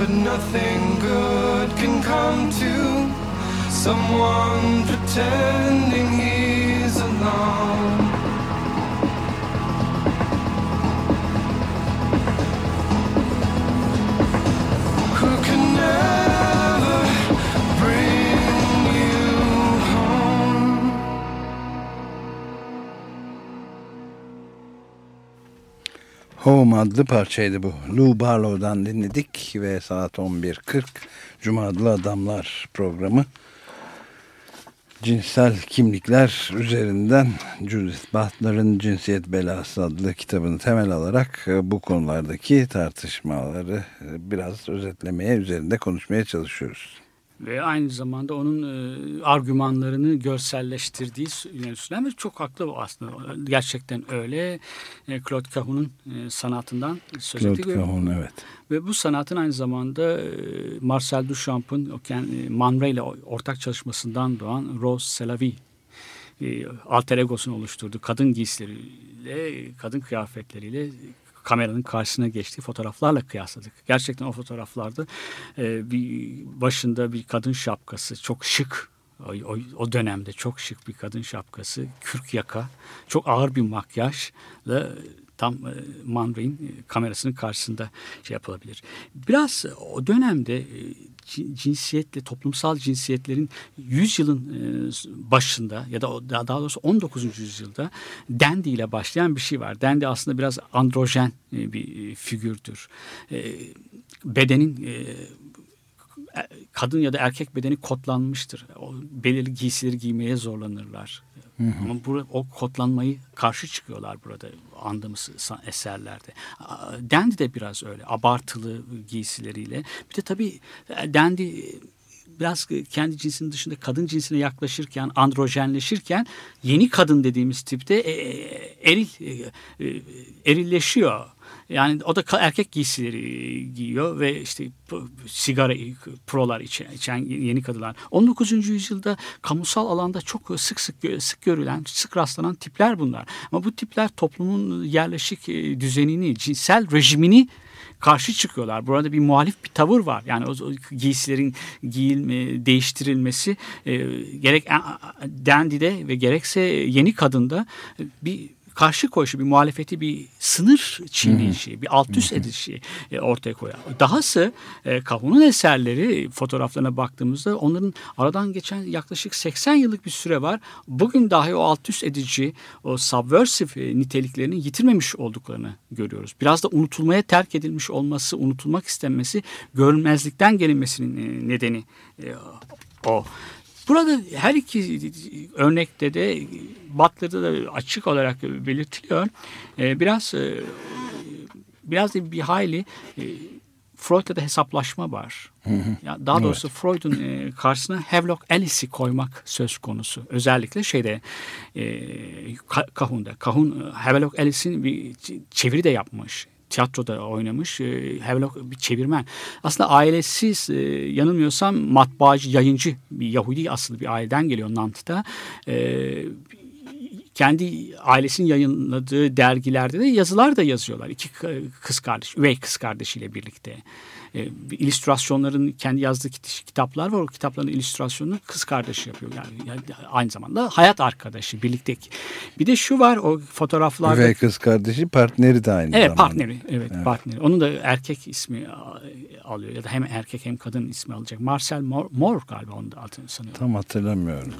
But nothing good can come to someone pretending he's alone. Home adlı parçaydı bu. Lou Barlow'dan dinledik ve saat 11.40 Cuma adlı Adamlar programı. Cinsel kimlikler üzerinden Judith Butler'ın Cinsiyet Belası adlı kitabını temel alarak e, bu konulardaki tartışmaları e, biraz özetlemeye, üzerinde konuşmaya çalışıyoruz. Ve aynı zamanda onun e, argümanlarını görselleştirdiği süren ve çok haklı bu aslında. Gerçekten öyle. E, Claude Cahun'un e, sanatından söz Claude ettik. Cahun evet. Ve bu sanatın aynı zamanda e, Marcel Duchamp'ın o kendi, Man Ray ile ortak çalışmasından doğan Rose Selavi e, alter egosunu oluşturdu. Kadın giysileriyle, kadın kıyafetleriyle kameranın karşısına geçtiği fotoğraflarla kıyasladık. Gerçekten o fotoğraflarda e, bir başında bir kadın şapkası çok şık o, o, o dönemde çok şık bir kadın şapkası, kürk yaka, çok ağır bir makyajla tam e, Man e, kamerasının karşısında şey yapılabilir. Biraz o dönemde e, cin- cinsiyetle, toplumsal cinsiyetlerin 100 yılın başında ya da daha doğrusu 19. yüzyılda dandy ile başlayan bir şey var. Dandy aslında biraz androjen bir figürdür. Bedenin kadın ya da erkek bedeni kodlanmıştır. O belirli giysileri giymeye zorlanırlar. Ama bu, o kodlanmayı karşı çıkıyorlar burada andığımız eserlerde. Dandy de biraz öyle abartılı giysileriyle. Bir de tabii e, Dandy e, biraz kendi cinsinin dışında kadın cinsine yaklaşırken, androjenleşirken yeni kadın dediğimiz tipte e, eril erilleşiyor. Yani o da erkek giysileri giyiyor ve işte sigara prolar içen, içen yeni kadınlar. 19. yüzyılda kamusal alanda çok sık sık sık görülen, sık rastlanan tipler bunlar. Ama bu tipler toplumun yerleşik e, düzenini, cinsel rejimini karşı çıkıyorlar. Burada bir muhalif bir tavır var. Yani o, giysilerin giyilme, değiştirilmesi e, gerek Dandy'de ve gerekse yeni kadında e, bir karşı koyuşu, bir muhalefeti, bir sınır çiğneyişi, bir alt üst edişi e, ortaya koyar. Dahası e, Kahun'un eserleri fotoğraflarına baktığımızda onların aradan geçen yaklaşık 80 yıllık bir süre var. Bugün dahi o alt üst edici, o subversive e, niteliklerini yitirmemiş olduklarını görüyoruz. Biraz da unutulmaya terk edilmiş olması, unutulmak istenmesi, görünmezlikten gelinmesinin nedeni e, o. Burada her iki örnekte de Butler'da da açık olarak belirtiliyor. Ee, biraz e, biraz da bir hayli e, Freud'la da hesaplaşma var. Ya daha doğrusu Freud'un e, karşısına Havelock Ellis'i koymak söz konusu. Özellikle şeyde e, Ka- Kahun'da. Kahun Havelock Ellis'in bir çeviri de yapmış. Tiyatroda oynamış. E, Havelock bir çevirmen. Aslında ailesiz e, yanılmıyorsam matbaacı, yayıncı bir Yahudi asıllı bir aileden geliyor Nant'ta. E, kendi ailesinin yayınladığı dergilerde de yazılar da yazıyorlar. İki kız kardeş, üvey kız kardeşiyle birlikte. E, illüstrasyonların kendi yazdığı kit- kitaplar var. O kitapların illüstrasyonunu kız kardeşi yapıyor. Yani, yani aynı zamanda hayat arkadaşı, birlikte. Bir de şu var o fotoğraflarda. Ve kız kardeşi partneri de aynı Evet zamanda. partneri. Evet, partneri. Onun da erkek ismi alıyor ya da hem erkek hem kadın ismi alacak. Marcel Mor, Mor galiba onun da adını sanıyorum. Tam hatırlamıyorum.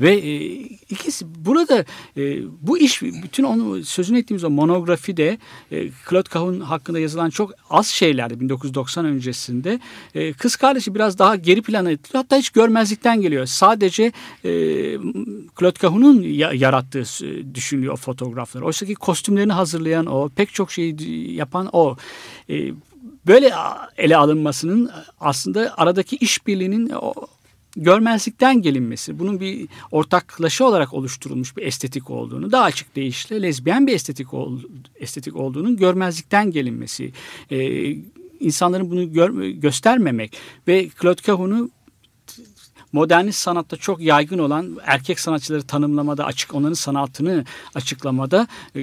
Ve e, ikisi burada e, bu iş bütün onu sözünü ettiğimiz o monografide e, Claude Cahun hakkında yazılan çok az şeylerdi 1990 öncesinde. E, kız kardeşi biraz daha geri plana itiliyor. Hatta hiç görmezlikten geliyor. Sadece e, Claude Cahun'un ya- yarattığı e, düşünülüyor fotoğraflar. Oysa ki kostümlerini hazırlayan o, pek çok şeyi yapan o. E, böyle ele alınmasının aslında aradaki işbirliğinin o görmezlikten gelinmesi, bunun bir ortaklaşa olarak oluşturulmuş bir estetik olduğunu, daha açık deyişle lezbiyen bir estetik ol, estetik olduğunun görmezlikten gelinmesi, e, insanların bunu gör, göstermemek ve Claude Cahun'u modernist sanatta çok yaygın olan erkek sanatçıları tanımlamada açık onların sanatını açıklamada e,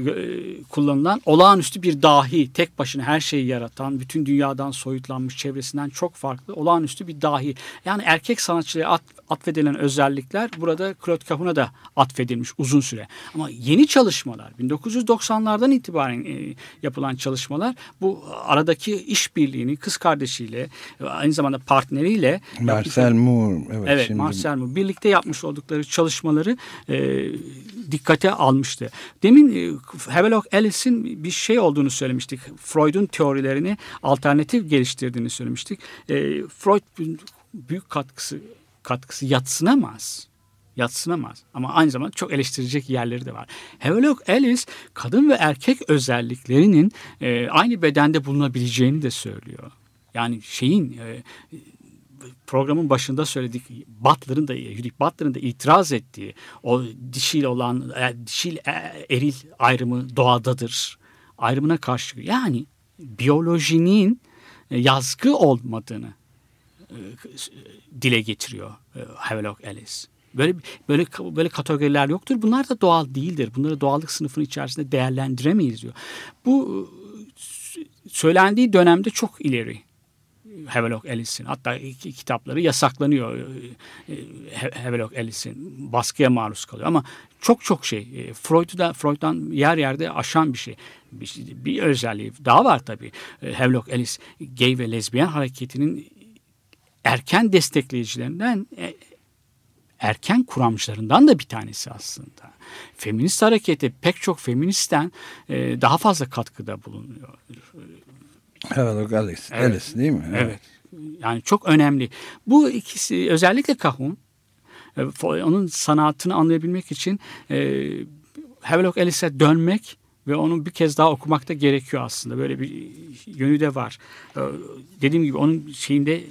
kullanılan olağanüstü bir dahi tek başına her şeyi yaratan bütün dünyadan soyutlanmış çevresinden çok farklı olağanüstü bir dahi. Yani erkek sanatçıya at, atfedilen özellikler burada Claude Cahun'a da atfedilmiş uzun süre ama yeni çalışmalar 1990'lardan itibaren e, yapılan çalışmalar bu aradaki işbirliğini kız kardeşiyle aynı zamanda partneriyle Marcel Moore. Evet, Evet, şimdi Marcel Moore birlikte yapmış oldukları çalışmaları e, dikkate almıştı. Demin e, Havelock Ellis'in bir şey olduğunu söylemiştik. Freud'un teorilerini alternatif geliştirdiğini söylemiştik. E, Freud büyük katkısı katkısı yatsınamaz yatsınamaz. Ama aynı zamanda çok eleştirecek yerleri de var. Havelock Ellis kadın ve erkek özelliklerinin e, aynı bedende bulunabileceğini de söylüyor. Yani şeyin e, programın başında söyledik Butler'ın da Judith Butler'ın da itiraz ettiği o dişil olan e, dişil e, eril ayrımı doğadadır ayrımına karşı yani biyolojinin e, yazgı olmadığını dile getiriyor e, Havelock Ellis. Böyle böyle böyle kategoriler yoktur. Bunlar da doğal değildir. Bunları doğallık sınıfının içerisinde değerlendiremeyiz diyor. Bu e, söylendiği dönemde çok ileri Havelock Ellis'in hatta kitapları yasaklanıyor e, Havelock Ellis'in baskıya maruz kalıyor ama çok çok şey e, Freud'dan Freud'dan yer yerde aşan bir şey bir, bir özelliği daha var tabii E, Havelock Ellis gay ve lezbiyen hareketinin erken destekleyicilerinden e, erken kuramcılarından da bir tanesi aslında. Feminist harekete pek çok feministten e, daha fazla katkıda bulunuyor. Havelock Ellis, Evet. Ellis değil mi? Evet. Yani çok önemli. Bu ikisi özellikle Kahun e, onun sanatını anlayabilmek için Havelock Ellis'e dönmek ve onu bir kez daha okumak da gerekiyor aslında. Böyle bir yönü de var. Dediğim gibi onun şeyinde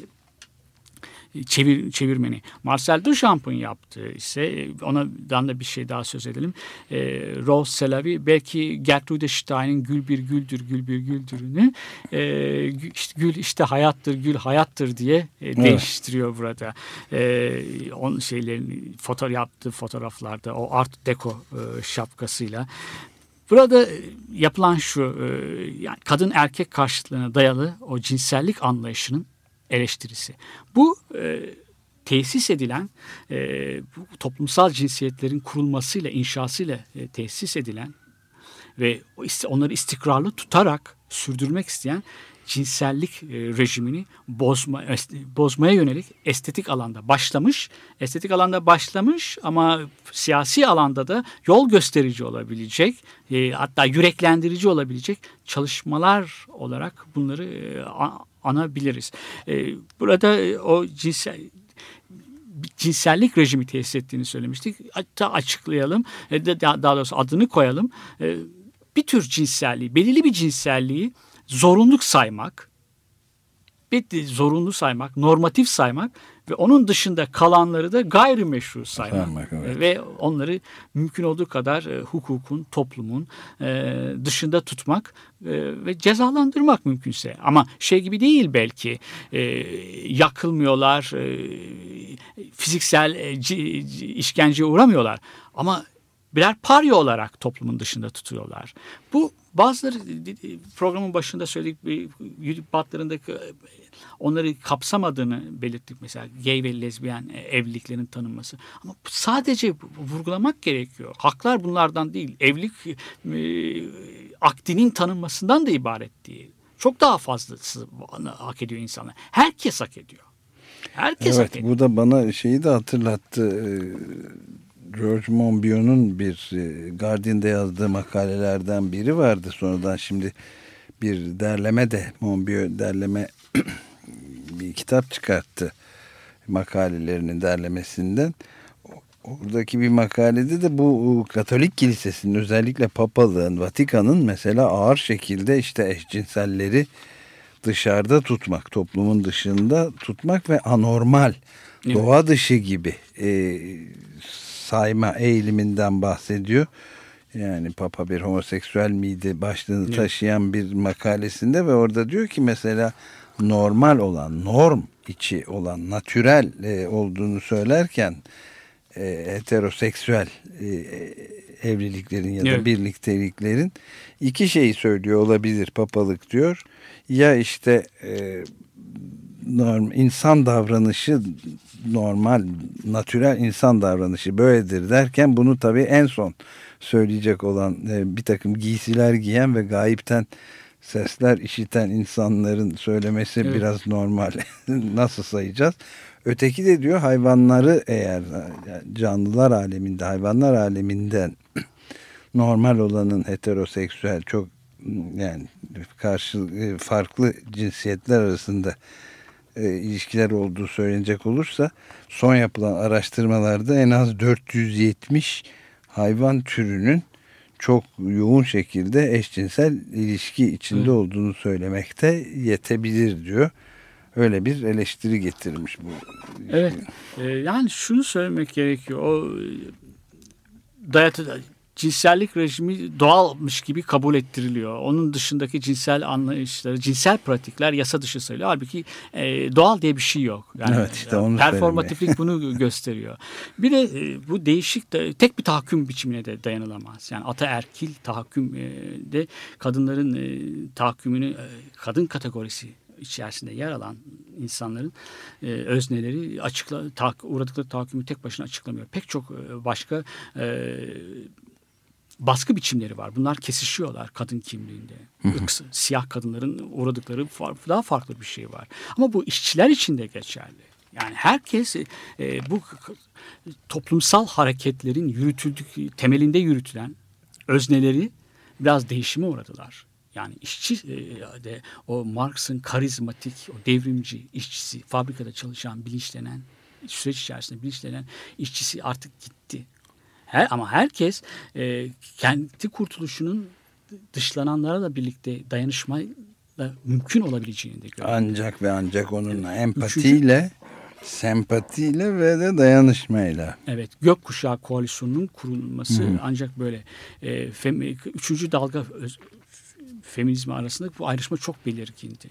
çevir, çevirmeni. Marcel Duchamp'ın yaptığı ise ondan da bir şey daha söz edelim. E, Rose Selavi belki Gertrude Stein'in Gül bir güldür, gül bir güldürünü e, işte, gül işte hayattır, gül hayattır diye e, değiştiriyor burada. E, on şeylerini fotoğraf yaptığı fotoğraflarda o art deco e, şapkasıyla Burada e, yapılan şu, e, yani kadın erkek karşıtlığına dayalı o cinsellik anlayışının eleştirisi. Bu e, tesis edilen e, bu toplumsal cinsiyetlerin kurulmasıyla, inşasıyla e, tesis edilen ve onları istikrarlı tutarak sürdürmek isteyen cinsellik e, rejimini bozma, bozmaya yönelik estetik alanda başlamış. Estetik alanda başlamış ama siyasi alanda da yol gösterici olabilecek e, hatta yüreklendirici olabilecek çalışmalar olarak bunları e, anabiliriz. Burada o cinsel cinsellik rejimi tesis ettiğini söylemiştik. Hatta açıklayalım, daha doğrusu adını koyalım. Bir tür cinselliği, belirli bir cinselliği zorunluluk saymak, bir zorunlu saymak, normatif saymak ve onun dışında kalanları da gayrimeşru saymak. saymak evet. Ve onları mümkün olduğu kadar e, hukukun, toplumun e, dışında tutmak e, ve cezalandırmak mümkünse. Ama şey gibi değil belki e, yakılmıyorlar, e, fiziksel e, işkenceye uğramıyorlar. Ama birer parya olarak toplumun dışında tutuyorlar. Bu bazıları programın başında söyledik YouTube batlarındaki onları kapsamadığını belirttik mesela gay ve lezbiyen evliliklerin tanınması. Ama sadece vurgulamak gerekiyor. Haklar bunlardan değil. Evlilik e, akdinin tanınmasından da ibaret değil. Çok daha fazlası hak ediyor insanlar. Herkes hak ediyor. Herkes evet, hak ediyor. Bu da bana şeyi de hatırlattı. George Monbiot'un bir e, Guardian'da yazdığı makalelerden biri vardı. Sonradan şimdi bir derleme de Monbiot derleme bir kitap çıkarttı makalelerinin derlemesinden. Oradaki bir makalede de bu Katolik Kilisesi'nin özellikle papalığın, Vatikan'ın mesela ağır şekilde işte eşcinselleri dışarıda tutmak, toplumun dışında tutmak ve anormal, evet. doğa dışı gibi e, sayma eğiliminden bahsediyor. Yani Papa bir homoseksüel miydi başlığını taşıyan bir makalesinde ve orada diyor ki mesela normal olan, norm içi olan, natürel e, olduğunu söylerken e, heteroseksüel e, evliliklerin ya da evet. birlikteliklerin iki şeyi söylüyor olabilir papalık diyor. Ya işte e, norm, insan davranışı normal, natürel insan davranışı böyledir derken bunu tabii en son söyleyecek olan e, bir takım giysiler giyen ve gayipten sesler işiten insanların söylemesi evet. biraz normal. Nasıl sayacağız? Öteki de diyor hayvanları eğer canlılar aleminde, hayvanlar aleminden normal olanın heteroseksüel çok yani karşı e, farklı cinsiyetler arasında e, ilişkiler olduğu söylenecek olursa son yapılan araştırmalarda en az 470 hayvan türünün çok yoğun şekilde eşcinsel ilişki içinde Hı. olduğunu söylemekte yetebilir diyor. Öyle bir eleştiri getirmiş bu. Evet. E, yani şunu söylemek gerekiyor. O dayatı cinsellik rejimi doğalmış gibi kabul ettiriliyor. Onun dışındaki cinsel anlayışları, cinsel pratikler yasa dışı sayılıyor. Halbuki e, doğal diye bir şey yok. Yani evet, işte onu performatiflik bunu gösteriyor. Bir de e, bu değişik de tek bir tahakküm biçimine de dayanılamaz. Yani ataerkil tahakküm e, de kadınların e, tahakkümünü e, kadın kategorisi içerisinde yer alan insanların e, özneleri açıkla ta, uğradıkları tahakkümü tek başına açıklamıyor. Pek çok e, başka e, baskı biçimleri var. Bunlar kesişiyorlar kadın kimliğinde. Irksı, siyah kadınların uğradıkları daha farklı bir şey var. Ama bu işçiler için de geçerli. Yani herkes e, bu toplumsal hareketlerin yürütüldük temelinde yürütülen özneleri biraz değişime uğradılar. Yani işçi e, de o Marx'ın karizmatik, o devrimci işçisi, fabrikada çalışan, bilinçlenen, süreç içerisinde bilinçlenen işçisi artık gitti. Her, ama herkes e, kendi kurtuluşunun dışlananlara da birlikte dayanışma da mümkün olabileceğini de görüyor. Ancak ve ancak onunla empatiyle Sempatiyle ve de dayanışmayla. Evet, gökkuşağı koalisyonunun kurulması ancak böyle e, fem, üçüncü dalga öz- feminizmi arasında bu ayrışma çok belirgindi.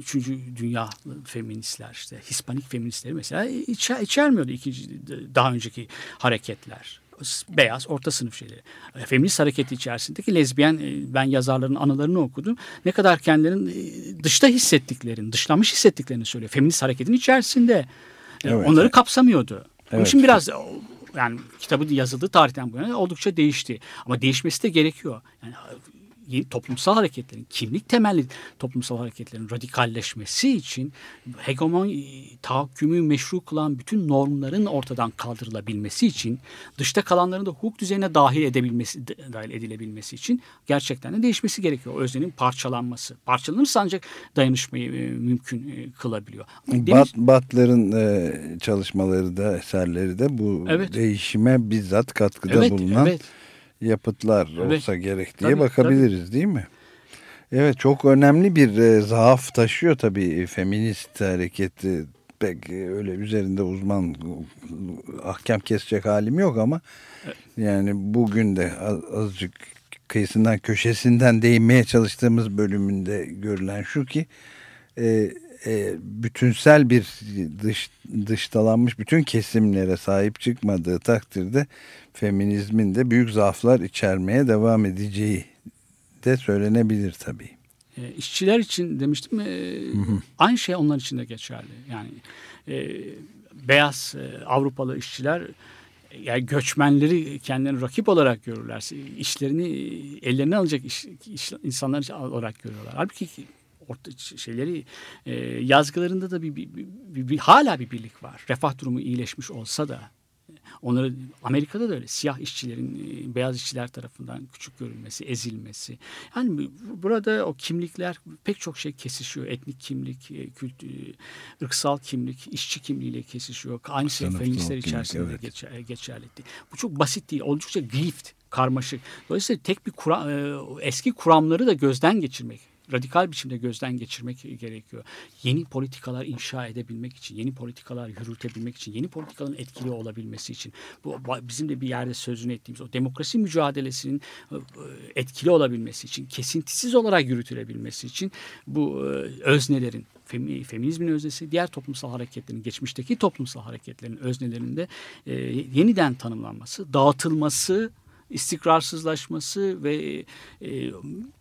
Üçüncü dünya feministler işte Hispanik feministleri mesela içer, içermiyordu ikinci daha önceki hareketler. Beyaz orta sınıf şeyleri. E, Feminist hareketi içerisindeki lezbiyen e, ben yazarların anılarını okudum. Ne kadar kendilerinin e, dışta hissettiklerini, dışlanmış hissettiklerini söylüyor. Feminist hareketin içerisinde. Evet. Onları kapsamıyordu. Onun Evet. için biraz yani kitabı yazıldığı tarihten bu yana oldukça değişti. Ama değişmesi de gerekiyor. Yani yeni toplumsal hareketlerin, kimlik temelli toplumsal hareketlerin radikalleşmesi için hegemon e, tahakkümü meşru kılan bütün normların ortadan kaldırılabilmesi için dışta kalanların da hukuk düzenine dahil edebilmesi dahil edilebilmesi için gerçekten de değişmesi gerekiyor. Öznenin parçalanması. Parçalanırsa ancak dayanışmayı e, mümkün e, kılabiliyor. Bat, Batlar'ın çalışmaları da eserleri de bu Evet. değişime bizzat katkıda evet, bulunan evet. Yapıtlar Evet. olsa gerek diye Tabii, bakabiliriz değil mi? Evet çok önemli bir e, zaaf taşıyor tabii e, feminist hareketi. Pek e, öyle üzerinde uzman ahkam kesecek halim yok ama yani bugün de az- azıcık kıyısından köşesinden değinmeye çalıştığımız bölümünde görülen şu ki e, e, bütünsel bir dış, dıştalanmış bütün kesimlere sahip çıkmadığı takdirde feminizmin de büyük zaaflar içermeye devam edeceği de söylenebilir tabii. E, işçiler için demiştim e, aynı şey onlar için de geçerli. Yani e, beyaz e, Avrupalı işçiler yani göçmenleri kendilerini rakip olarak görürler. İşlerini ellerine alacak iş, iş- insanlar olarak görüyorlar. Halbuki orta şeyleri e, yazgılarında da bir, bir, bir- bir- hala bir birlik var. Refah durumu iyileşmiş olsa da Onları Amerika'da da öyle siyah işçilerin e, beyaz işçiler tarafından küçük görülmesi, ezilmesi. Yani bu- burada o kimlikler pek çok şey kesişiyor. Etnik kimlik, e, kült, e, ırksal kimlik, işçi kimliğiyle kesişiyor. Aynı şey feministler kimlik, içerisinde evet. geçer, e, geçerli. Bu çok basit değil. Oldukça grift, karmaşık. Dolayısıyla tek bir kura, eski kuramları da gözden geçirmek radikal biçimde gözden geçirmek gerekiyor. Yeni politikalar inşa edebilmek için, yeni politikalar yürütebilmek için, yeni politikaların etkili olabilmesi için. Bu bizim de bir yerde sözünü ettiğimiz o demokrasi mücadelesinin e, e, etkili olabilmesi için, kesintisiz olarak yürütülebilmesi için bu e, öznelerin femi- feminizmin öznesi, diğer toplumsal hareketlerin, geçmişteki toplumsal hareketlerin öznelerinde e, yeniden tanımlanması, dağıtılması, istikrarsızlaşması ve e,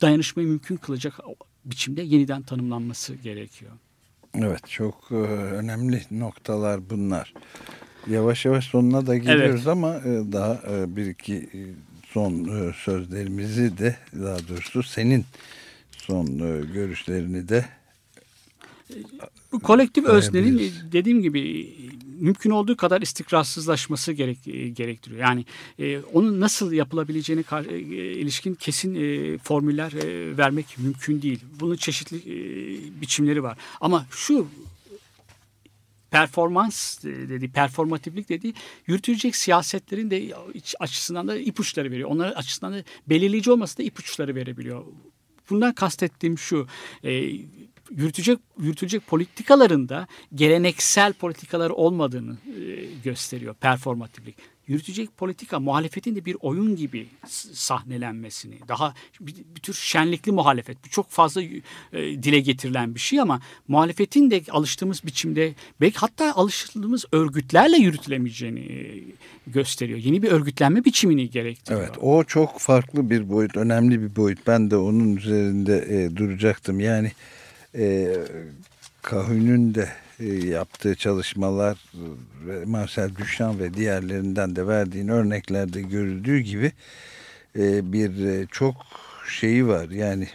dayanışmayı mümkün kılacak biçimde yeniden tanımlanması gerekiyor. Evet çok e, önemli noktalar bunlar. Yavaş yavaş sonuna da geliyoruz ama e, daha e, bir iki son sözlerimizi de daha doğrusu senin son görüşlerini de Bu kolektif öznenin dediğim gibi mümkün olduğu kadar istikrarsızlaşması gerek, e, gerektiriyor. Yani e, onun nasıl yapılabileceğine kar- e, ilişkin kesin e, formüller e, vermek mümkün değil. Bunun çeşitli e, biçimleri var. Ama şu performans dedi, performatiflik dedi, yürütülecek siyasetlerin de açısından da ipuçları veriyor. Onların açısından da belirleyici olmasa da ipuçları verebiliyor. Bundan kastettiğim şu, e, yürütecek yürütülecek politikalarında geleneksel politikalar olmadığını e, gösteriyor performatiflik. Yürütecek politika muhalefetin de bir oyun gibi sahnelenmesini, daha bir, bir tür şenlikli muhalefet. Bu çok fazla e, dile getirilen bir şey ama muhalefetin de alıştığımız biçimde belki hatta alıştığımız örgütlerle yürütülemeyeceğini e, gösteriyor. Yeni bir örgütlenme biçimini gerektiriyor. Evet o çok farklı bir boyut, önemli bir boyut. Ben de onun üzerinde e, duracaktım. Yani e, Kahün'ün de e, yaptığı çalışmalar e, Marcel Duchamp ve diğerlerinden de verdiğin örneklerde görüldüğü gibi e, bir çok şeyi var. Yani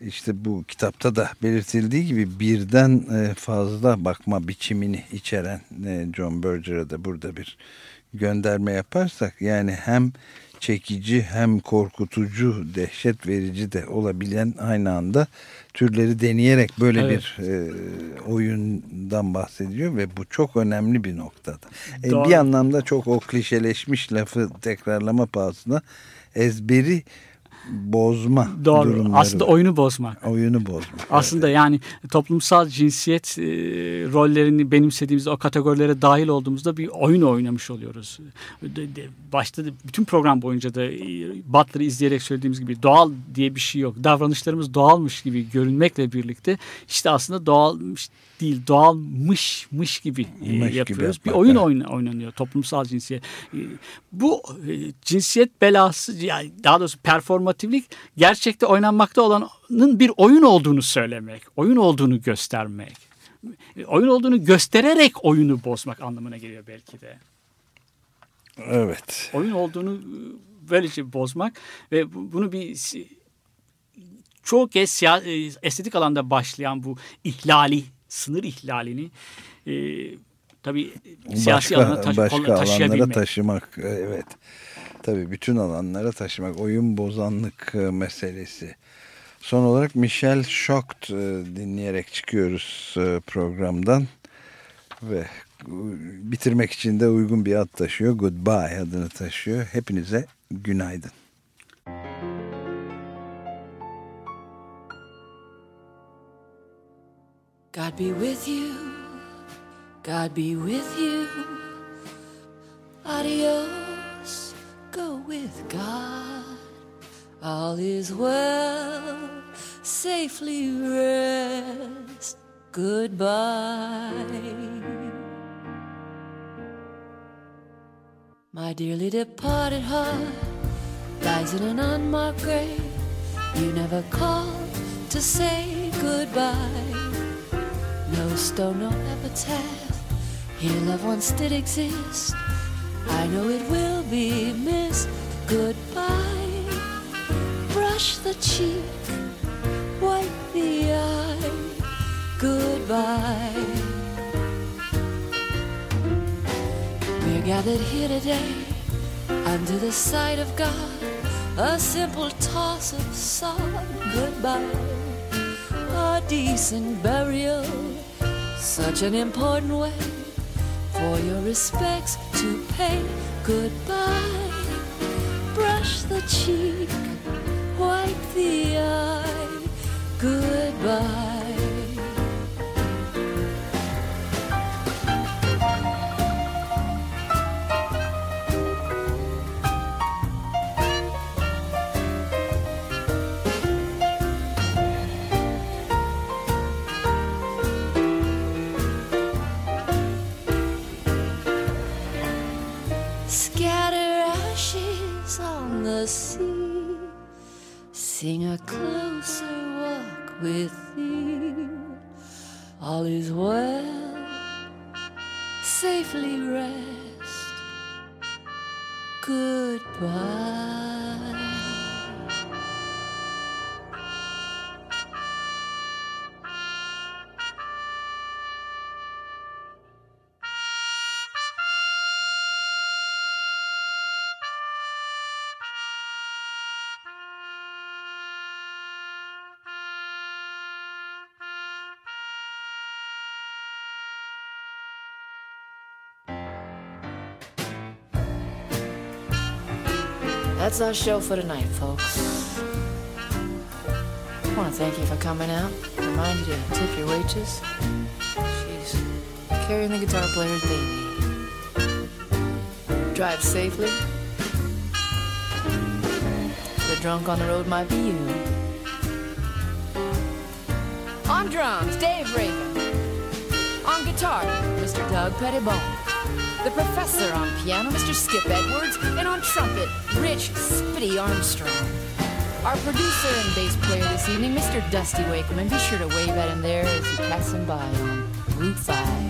işte bu kitapta da belirtildiği gibi birden fazla bakma biçimini içeren John Berger'a da burada bir gönderme yaparsak yani hem çekici hem korkutucu, dehşet verici de olabilen aynı anda türleri deneyerek böyle Evet. bir e, oyundan bahsediyor ve bu çok önemli bir noktada. E, Doğru. bir anlamda çok o klişeleşmiş lafı tekrarlama pahasına ezberi bozma Doğru. durumları Aslında var. oyunu bozmak. oyunu bozmak. Aslında yani toplumsal cinsiyet e, rollerini benimsediğimizde o kategorilere dahil olduğumuzda bir oyun oynamış oluyoruz. De- de- Başta da bütün program boyunca da e, Butler'ı izleyerek söylediğimiz gibi doğal diye bir şey yok. Davranışlarımız doğalmış gibi görünmekle birlikte işte aslında doğalmış değil doğalmışmış gibi e, Mış gibi yapıyoruz. bir yapmak, oyun oynanıyor toplumsal cinsiyet. E, Bu e, cinsiyet belası yani daha doğrusu performatiflik gerçekte oynanmakta olanın bir oyun olduğunu söylemek, oyun olduğunu göstermek. E, Oyun olduğunu göstererek oyunu bozmak anlamına geliyor belki de. Evet. Oyun olduğunu e, böylece bozmak ve bu- bunu bir çoğu kez e, estetik alanda başlayan bu ihlali, sınır ihlalini e, tabii siyasi alana taşı- başka alanlara taşımak evet. Tabii bütün alanlara taşımak oyun bozanlık e, meselesi. Son olarak Michel Schocht e, dinleyerek çıkıyoruz e, programdan ve e, bitirmek için de uygun bir ad taşıyor. Goodbye adını taşıyor. Hepinize günaydın. God be with you. God be with you. Adios. Go with God. All is well. Safely rest. Goodbye. My dearly departed heart lies in an unmarked grave. You never called to say goodbye. No stone, no epitaph. Here loved ones did exist. I know it will be missed. Goodbye. Brush the cheek, wipe the eye. Goodbye. We're gathered here today under the sight of God. A simple toss of sod. Goodbye a decent burial. Such an important way for your respects to pay. Goodbye. Brush the cheek, wipe the eye. Goodbye. That's our show for tonight, folks. I want to thank you for coming out. Remind you to tip your waitress. She's carrying the guitar player's baby. Drive safely. The drunk on the road might be you. On drums, Dave Raven. On guitar, Mr. Doug Pettibone. The professor on piano, Mr. Skip Edwards, and on trumpet, Rich Spitty Armstrong. Our producer and bass player this evening, Mr. Dusty Wakeman. Be sure to wave at him there as you pass him by on Route 5.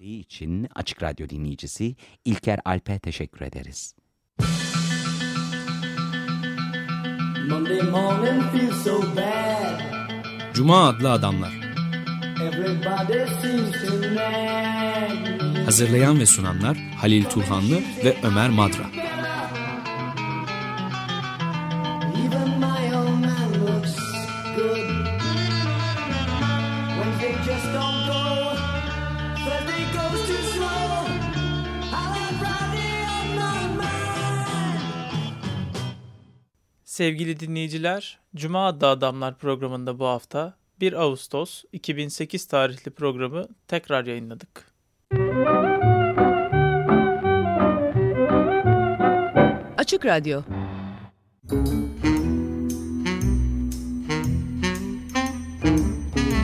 Desteği için Açık Radyo dinleyicisi İlker Alp'e teşekkür ederiz. Cuma adlı adamlar. Hazırlayan ve sunanlar Halil Turhanlı ve Ömer Madra. Just don't Sevgili dinleyiciler, Cuma adlı Adamlar programında bu hafta 1 Ağustos 2008 tarihli programı tekrar yayınladık. Açık Radyo